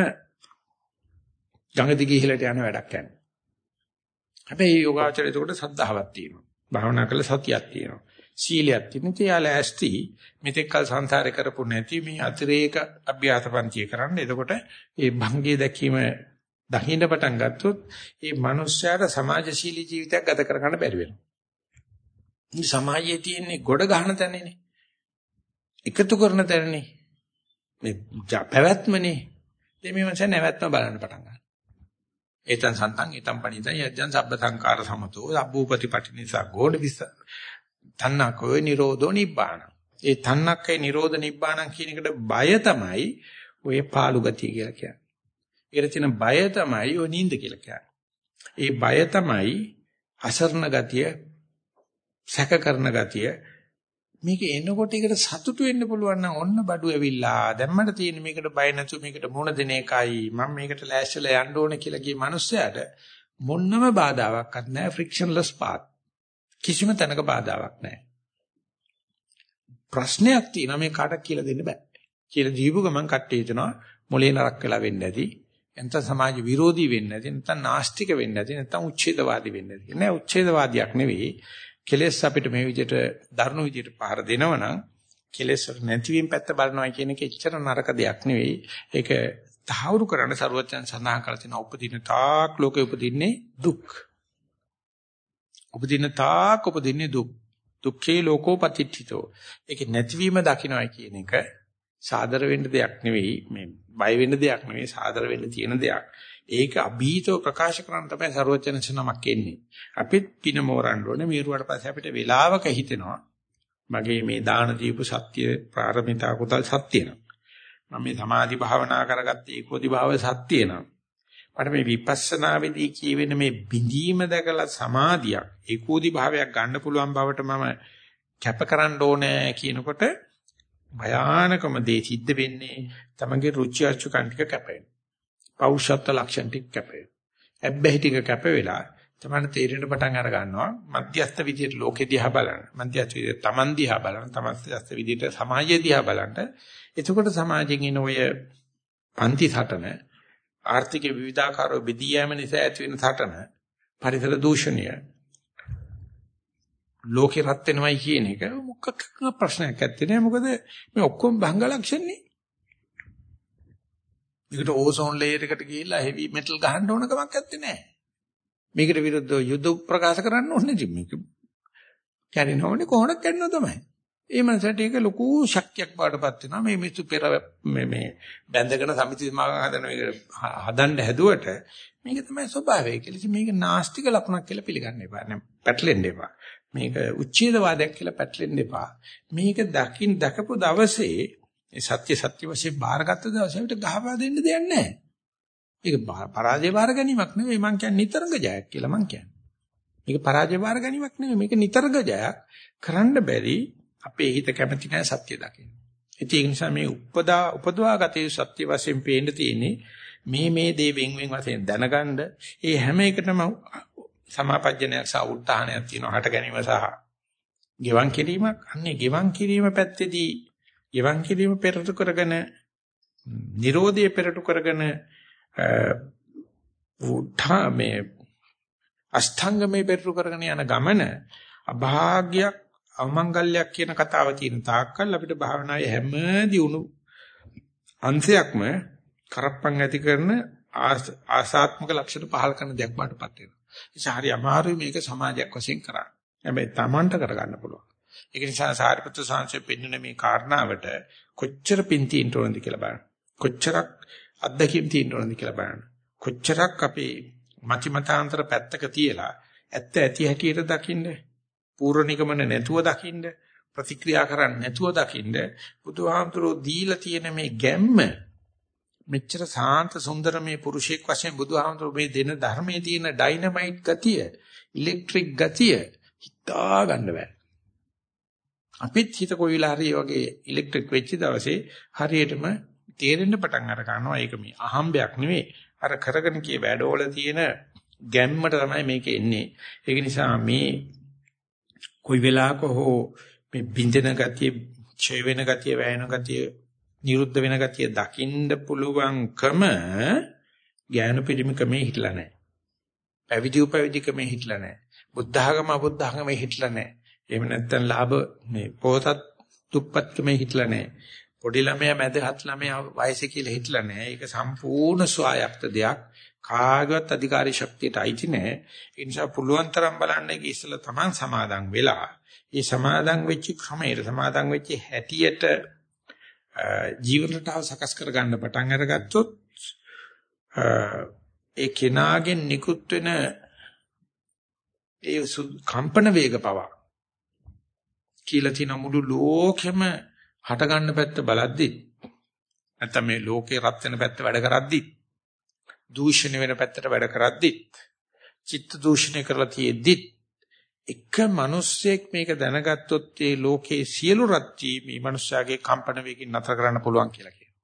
ගඟ දිගේ ඉහළට යන වැඩක් යනවා. හැබැයි යෝගාචරය එතකොට සද්ධාවක් තියෙනවා. භාවනා කළ සතියක් තියෙනවා. සීලයක් තියෙන තියාලා ඇස්ති මෙතෙක් කල සංසාරේ කරපු නැති මේ අතිරේක අභ්‍යාසපන්තිය කරන්න. එතකොට ඒ භංගයේ දැකීම දකින්න පටන් ගත්තොත් ඒ මනුස්සයාට සමාජශීලී ජීවිතයක් ගත කරගන්න බැරි වෙනවා. මේ සමාජයේ තියෙන්නේ ගොඩ ගන්න තැනනේ. එකතු කරන තැනනේ. මේ පැවැත්මනේ. දෙමෙ මනස නැවැත්ම බලන්න පටන් ගන්නවා. ඒතන් සන්තං ඊතම් පණිතං යජ්ජං සබ්බ සංකාර සමතෝ සබ්බූපති පටිනිසා ගෝඩ විස තන්නකෝ නිරෝධෝ නිබ්බාන. ඒ තන්නක්කේ නිරෝධ නිබ්බාන කියන එකට බය තමයි ඔය පාළු ගතිය කියලා කියන්නේ. ඒකට තියෙන බය තමයි ඔය නිින්ද කියලා කියන්නේ. ඒ බය තමයි අසරණ ගතිය, සැක කරන ගතිය. මේක එනකොට ඒකට සතුටු වෙන්න පුළුවන් නම් ඔන්න බඩු ඇවිල්ලා දැම්මට තියෙන මේකට බය නැතු මේකට මුණ දෙන එකයි මම මේකට ලෑස්තිලා යන්න ඕනේ කියලා කිය මනුස්සයාට මොන්නම බාධාවක්වත් නැහැ ෆ්‍රික්ෂන්ලස් පාත් කිසිම තැනක බාධාවක් නැහැ. ප්‍රශ්නයක් තියෙනවා මේ කාටවත් කියලා දෙන්න බෑ. කියලා ජීවු ගමන් කට්ටිය හිතනවා මොලේ නරක් වෙලා වෙන්නේ නැති. නැත්නම් සමාජ විරෝධී වෙන්නේ නැති. නැත්නම් නාස්තික වෙන්නේ නැති. නැත්නම් උච්ඡේදවාදී වෙන්නේ නැති. නෑ උච්ඡේදවාදියක් නෙවෙයි. කෙලෙස් අපිට මේ විදිහට දරුණු විදිහට පහර දෙනවනම් කෙලෙස් වල නැතිවීම පැත්ත බලනවා කියන එක එච්චර නරක දෙයක් නෙවෙයි. ඒක තහවුරු කරන්න ਸਰවඥයන් සඳහන් කරලා තියෙන උපදින තාක් ලෝකෙ උපදින්නේ දුක්. උපදින තාක් උපදින්නේ දුක්. දුක්ඛේ ලෝකෝ පතිට්ඨිතෝ. ඒක නැතිවීම දකින්නයි කියන එක සාදර වෙන්න දෙයක් නෙවෙයි මේ බය වෙන්න දෙයක් නෙවෙයි සාදර වෙන්න තියෙන දෙයක්. ඒක અભීතව ප්‍රකාශ කරන්න තමයි ਸਰවචනස නමක් එන්නේ. අපිත් පින මෝරන්න ඕනේ. මේරුවට පස්සේ අපිට වේලාවක හිතෙනවා මගේ මේ දාන දීපු සත්‍ය ප්‍රාරම්භිතා කුතල් සත්‍ය නම්. මම මේ සමාධි භාවනා කරගත්තේ ඒකෝදි භාව සත්‍ය නම්. මට මේ විපස්සනාවේදී කියවෙන මේ බිඳීම දැකලා සමාධියක් ඒකෝදි භාවයක් ගන්න පුළුවන් බවට මම කැප කරන්න ඕනේ කියනකොට භයානකම දේ සිද්ධ වෙන්නේ තමගේ රුචි අරුචිකන් ටික කැපෙනවා. පෞෂත්ව ලක්ෂණ ටික කැපෙන. ඇබ්බැහි ටික කැප වෙලා තමයි තේරෙන්න පටන් අර ගන්නවා මධ්‍යස්ථ විදියට ලෝකෙ දිහා බලන්න. මධ්‍යස්ථ විදියට Taman දිහා බලන්න. තමස්ථ විදියට සමාජය දිහා බලන්න. එතකොට සමාජයෙන් එන ඔය පන්ති සටන ආර්ථික විවිධාකාරව බෙදී යෑම නිසා ඇති වෙන සටන පරිසර දූෂණය ලෝකේ රත් වෙනවයි කියන එක මොකක් ප්‍රශ්නයක් ඇත්තේ නෑ මොකද මේ ඔක්කොම භංග ලක්ෂණනේ මේකට ඕසෝන් ලේයර් එකට ගිහිල්ලා හෙවි මෙටල් ගහන්න ඕන කමක් නැත්තේ නෑ මේකට විරුද්ධව යුද්ධ ප්‍රකාශ කරන්න ඕනේ ඉතින් මේක කැරිනවනේ කොහොමද කැඩෙනව තමයි ඒ මනසට ඒක ලොකු ශක්තියක් බාටපත් වෙනවා මේ මිසු පෙර මේ මේ බැඳගෙන සමිති සමාගම් හදන මේක හදන්න හැදුවට මේක තමයි ස්වභාවය කියලා. ඉතින් මේක නාස්තික ලකුණක් කියලා පිළිගන්න එපා. නෑ පැටලෙන්න එපා. මේක උච්ඡේදවාදයක් කියලා පැටලෙන්න එපා. මේක දකින් දකපු දවසේ ඒ සත්‍ය සත්‍ය වශයෙන් බාරගත්ත දවසේ අපිට ගහපා දෙන්න දෙයක් නැහැ. ඒක පරාජය බාර ගැනීමක් නෙවෙයි මං කියන්නේ නිතරංග ජයක් කියලා මං කියන්නේ. මේක පරාජය බාර ගැනීමක් නෙවෙයි මේක නිතරංග ජයක්. කරන්න බැරි අපේ හිත කැමති නැහැ සත්‍ය දකින්න. ඒක නිසා මේ උපදා උපදවාගතේ සත්‍ය වශයෙන් පේන්න තියෙන්නේ මේ මේ දේ වෙන් වෙන් වශයෙන් දැනගන්න ඒ හැම එකටම සමාපජ්ජනයක් සහ උත්හානයක් තියෙනවා හට ගැනීම සහ ගෙවන් කිරීමක් අන්නේ ගෙවන් කිරීම පැත්තේදී ගෙවන් කිරීම පෙරට කරගෙන Nirodhe පෙරට කරගෙන උත්හා මේ අෂ්ටාංගමේ පෙරට කරගෙන යන ගමන අභාග්‍යයක් අවමංගල්‍යයක් කියන කතාව තියෙන තාක්කල් අපිට භාවනාවේ හැම දියුණු අංශයක්ම කරප්පන් ඇති කරන ආසාත්මක ලක්ෂණ පහල කරන දෙයක් බාටපත් වෙනවා. ඒ හරි අමාරුයි මේක සමාජයක් වශයෙන් කරන්න. හැබැයි Tamanට කරගන්න පුළුවන්. ඒක නිසා සාරිපුත්‍ර සාංශයෙන් පෙන්වන මේ කාරණාවට කොච්චර පින් තියෙන්න ඕනද කියලා බලන්න. කොච්චරක් අත්දැකීම් තියෙන්න ඕනද කියලා බලන්න. කොච්චරක් අපේ මතිමතාන්තර පැත්තක තියලා ඇත්ත ඇති හැටියට දකින්න පූර්ව නිගමන නැතුව දකින්න ප්‍රතික්‍රියා කරන්නේ නැතුව දකින්න බුදුහාමුදුරෝ දීලා තියෙන මේ ගැම්ම මෙච්චර සාන්ත සුන්දර මේ පුරුෂයෙක් වශයෙන් බුදුහාමුදුරෝ මේ දෙන ධර්මයේ තියෙන ඩයිනමයිට් ගතිය ඉලෙක්ට්‍රික් ගතිය හිතා ගන්න බෑ අපිත් හිත කොයිලා හරි වගේ ඉලෙක්ට්‍රික් වෙච්ච දවසේ හරියටම තේරෙන්න පටන් අර ගන්නවා ඒක මේ අහම්බයක් නෙවෙයි අර කරගෙන කිය වැඩවල තියෙන ගැම්මට තමයි මේක එන්නේ ඒක නිසා මේ කොයි වෙලාවක හෝ මේ බින්දෙන ගතිය, ඡය වෙන ගතිය, වැයෙන ගතිය, නිරුද්ධ වෙන ගතිය දකින්න පුළුවන්කම ඥාන පිරිමකමේ හිටලා නැහැ. පැවිදි උපවිදිකමේ හිටලා නැහැ. බුද්ධ ආගම අබුද්ධ ආගමේ හිටලා නැහැ. එහෙම නැත්නම් ලාභ මේ පොහසත් දුප්පත්කමේ හිටලා නැහැ. පොඩි ළමයා මැදහත් ළමයා වයසේ කියලා හිටලා නැහැ. ඒක සම්පූර්ණ ස්වායක්ත දෙයක්. කාගවත් අධිකාරී ශක්තියට අයිති නැහැ. ඒ නිසා පුළුවන් තරම් බලන්න ඒක ඉස්සලා Taman සමාදන් වෙලා, ඒ සමාදන් වෙච්ච ක්‍රමයට සමාදන් වෙච්ච හැටියට ජීවිතතාව සකස් කර ගන්න පටන් අරගත්තොත් ඒ කෙනාගෙන් නිකුත් වෙන ඒ කම්පන වේග පවා කියලා තියෙන මුළු ලෝකෙම හට ගන්න පැත්ත බලද්දි නැත්නම් මේ ලෝකේ රත් වෙන පැත්ත වැඩ කරද්දි දූෂණය වෙන පැත්තට වැඩ කරද්දිත් චිත්ත දූෂණය කරලා තියෙද්දිත් එක මිනිස්සෙක් මේක දැනගත්තොත් ඒ ලෝකේ සියලු රත්ටි මේ මිනිස්යාගේ කම්පන වේගින් නතර කරන්න පුළුවන් කියලා කියනවා.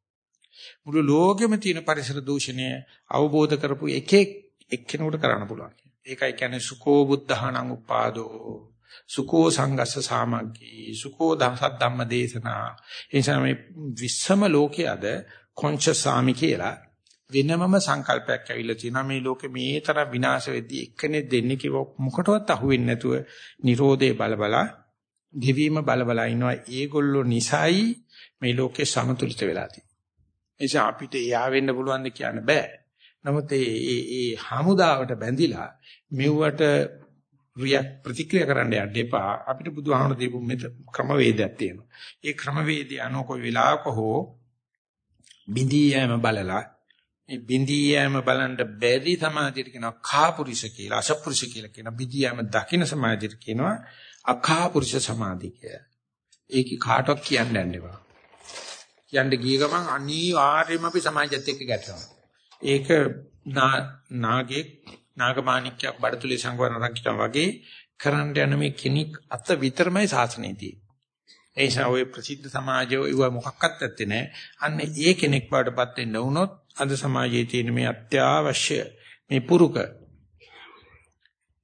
මුළු ලෝකෙම තියෙන පරිසර දූෂණය අවබෝධ කරපු එකෙක් එක්කෙනෙකුට කරන්න පුළුවන්. ඒකයි කියන්නේ සුකෝ බුද්ධහණං උපාදෝ සුකෝ සංගස්ස සාමග්ගී සුකෝ ධම්සත් ධම්ම දේශනා එනිසා මේ විස්සම ලෝකයේ අද කොන්ෂස් සාමි කියලා වෙනමම සංකල්පයක් ඇවිල්ලා තියෙනවා මේ ලෝකෙ මේ තරම් විනාශ වෙද්දී එක්කෙනෙක් දෙන්නේ කිව මොකටවත් අහුවෙන්නේ නැතුව Nirodhe බලබලා ගෙවීම බලබලා ඉනවා ඒගොල්ලෝ නිසයි මේ ලෝකේ සමතුලිත වෙලා තියෙන්නේ. අපිට එයා වෙන්න පුළුවන් ද කියන්න බෑ. නමුත් ඒ ඒ ඒ හමුදාවට බැඳිලා මෙව්වට රියක් ප්‍රතික්‍රියා කරන්න යන්න එපා. අපිට බුදුහාමුදුරු දීපු මෙත ක්‍රමවේදයක් තියෙනවා. ඒ ක්‍රමවේදය අනුව කොයි වෙලාවක හෝ බිඳී යෑම බලලා මේ බිඳී යෑම බලන්න බැරි සමාධියට කියනවා කාපුරුෂ කියලා අසපුරුෂ කියලා කියනවා බිඳී යෑම දකින්න සමාධියට කියනවා අකාපුරුෂ සමාධිය කියලා. ඒක කාටවත් කියන්න යන්න එපා. කියන්න ගිය ගමන් අනිවාර්යයෙන්ම අපි සමාජයත් එක්ක ගැටෙනවා. ඒක නාගේ නාගමාණික්යක් බඩතුලේ සංවරණ රකින්න වගේ කරන්න යන මේ කෙනෙක් අත විතරමයි සාසනයේදී. ඒ නිසා ওই ප්‍රසිද්ධ සමාජය ඒව මොකක්වත් ඇත්තේ නැහැ. අන්න ඒ කෙනෙක් බවටපත් වෙන්න වුණොත් අද සමාජයේ තියෙන මේ අත්‍යවශ්‍ය මේ පුරුක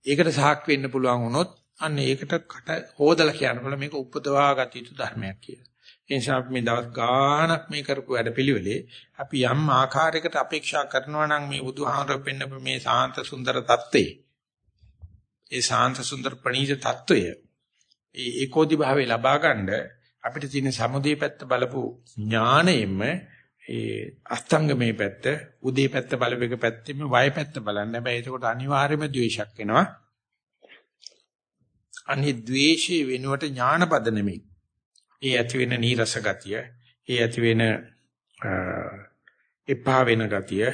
ඒකට සාක් වෙන්න පුළුවන් වුණොත් අන්න ඒකට කට හොදලා කියන්න බල මේක උපදවා ගත යුතු ධර්මයක් කියලා. ඒ නිසා අපි මේ දවස් ගාණක් මේ කරපු වැඩපිළිවෙලේ අපි යම් ආකාරයකට අපේක්ෂා කරනවා නම් මේ බුදුහාමරෙන් පෙන්න මේ සාන්ත සුන්දර தත්ත්වේ ඒ සාන්ත සුන්දර ප්‍රණීත தত্ত্বය ඒ ඒකෝදි භාවය ලබා ගන්න අපිට තියෙන සමුදේ පැත්ත බලපු ඥාණයෙම ඒ අස්තංගමේ පැත්ත උදේ පැත්ත බලපෙක පැත්තෙම වය පැත්ත බලන්න. හැබැයි එතකොට අනිවාර්යයෙන්ම ද්වේෂයක් එනවා. අනිත් ද්වේෂයේ වෙනුවට ඥාන පදනමේ ඒ ඇති වෙන නීරස ගතිය, ඒ ඇති වෙන එපා වෙන ගතිය,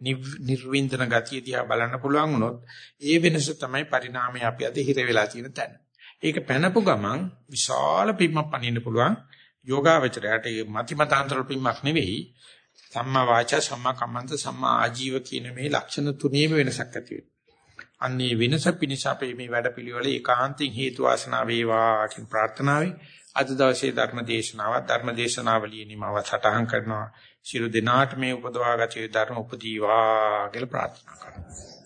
නිර්වින්දන ගතිය දිහා බලන්න පුළුවන් වුණොත් ඒ වෙනස තමයි පරිණාමය අපි අද හිර වෙලා තියෙන තැන. ඒක පැනපු ගමන් විශාල පිම්මක් පනින්න පුළුවන්. යෝගාවචරයට ඒ මතිමතාන්තර පිම්මක් නෙවෙයි. සම්මා වාචා සම්මා කම්මන්ත සම්මා ආජීව කියන මේ ලක්ෂණ තුනේම වෙනසක් ඇති වෙනවා. අන්නේ වෙනස පිණිස අපේ මේ වැඩපිළිවෙල ඒකාන්තයෙන් හේතු වාසනා වේවා කියන ප්‍රාර්ථනාවයි අද දවසේ ධර්ම දේශනාව ධර්ම දේශනාවලියේ නිමව සටහන් කරනවා. ශිරු දිනාට මේ උපදවාගත යුතු ධර්ම උපදීවා කියලා ප්‍රාර්ථනා කරනවා.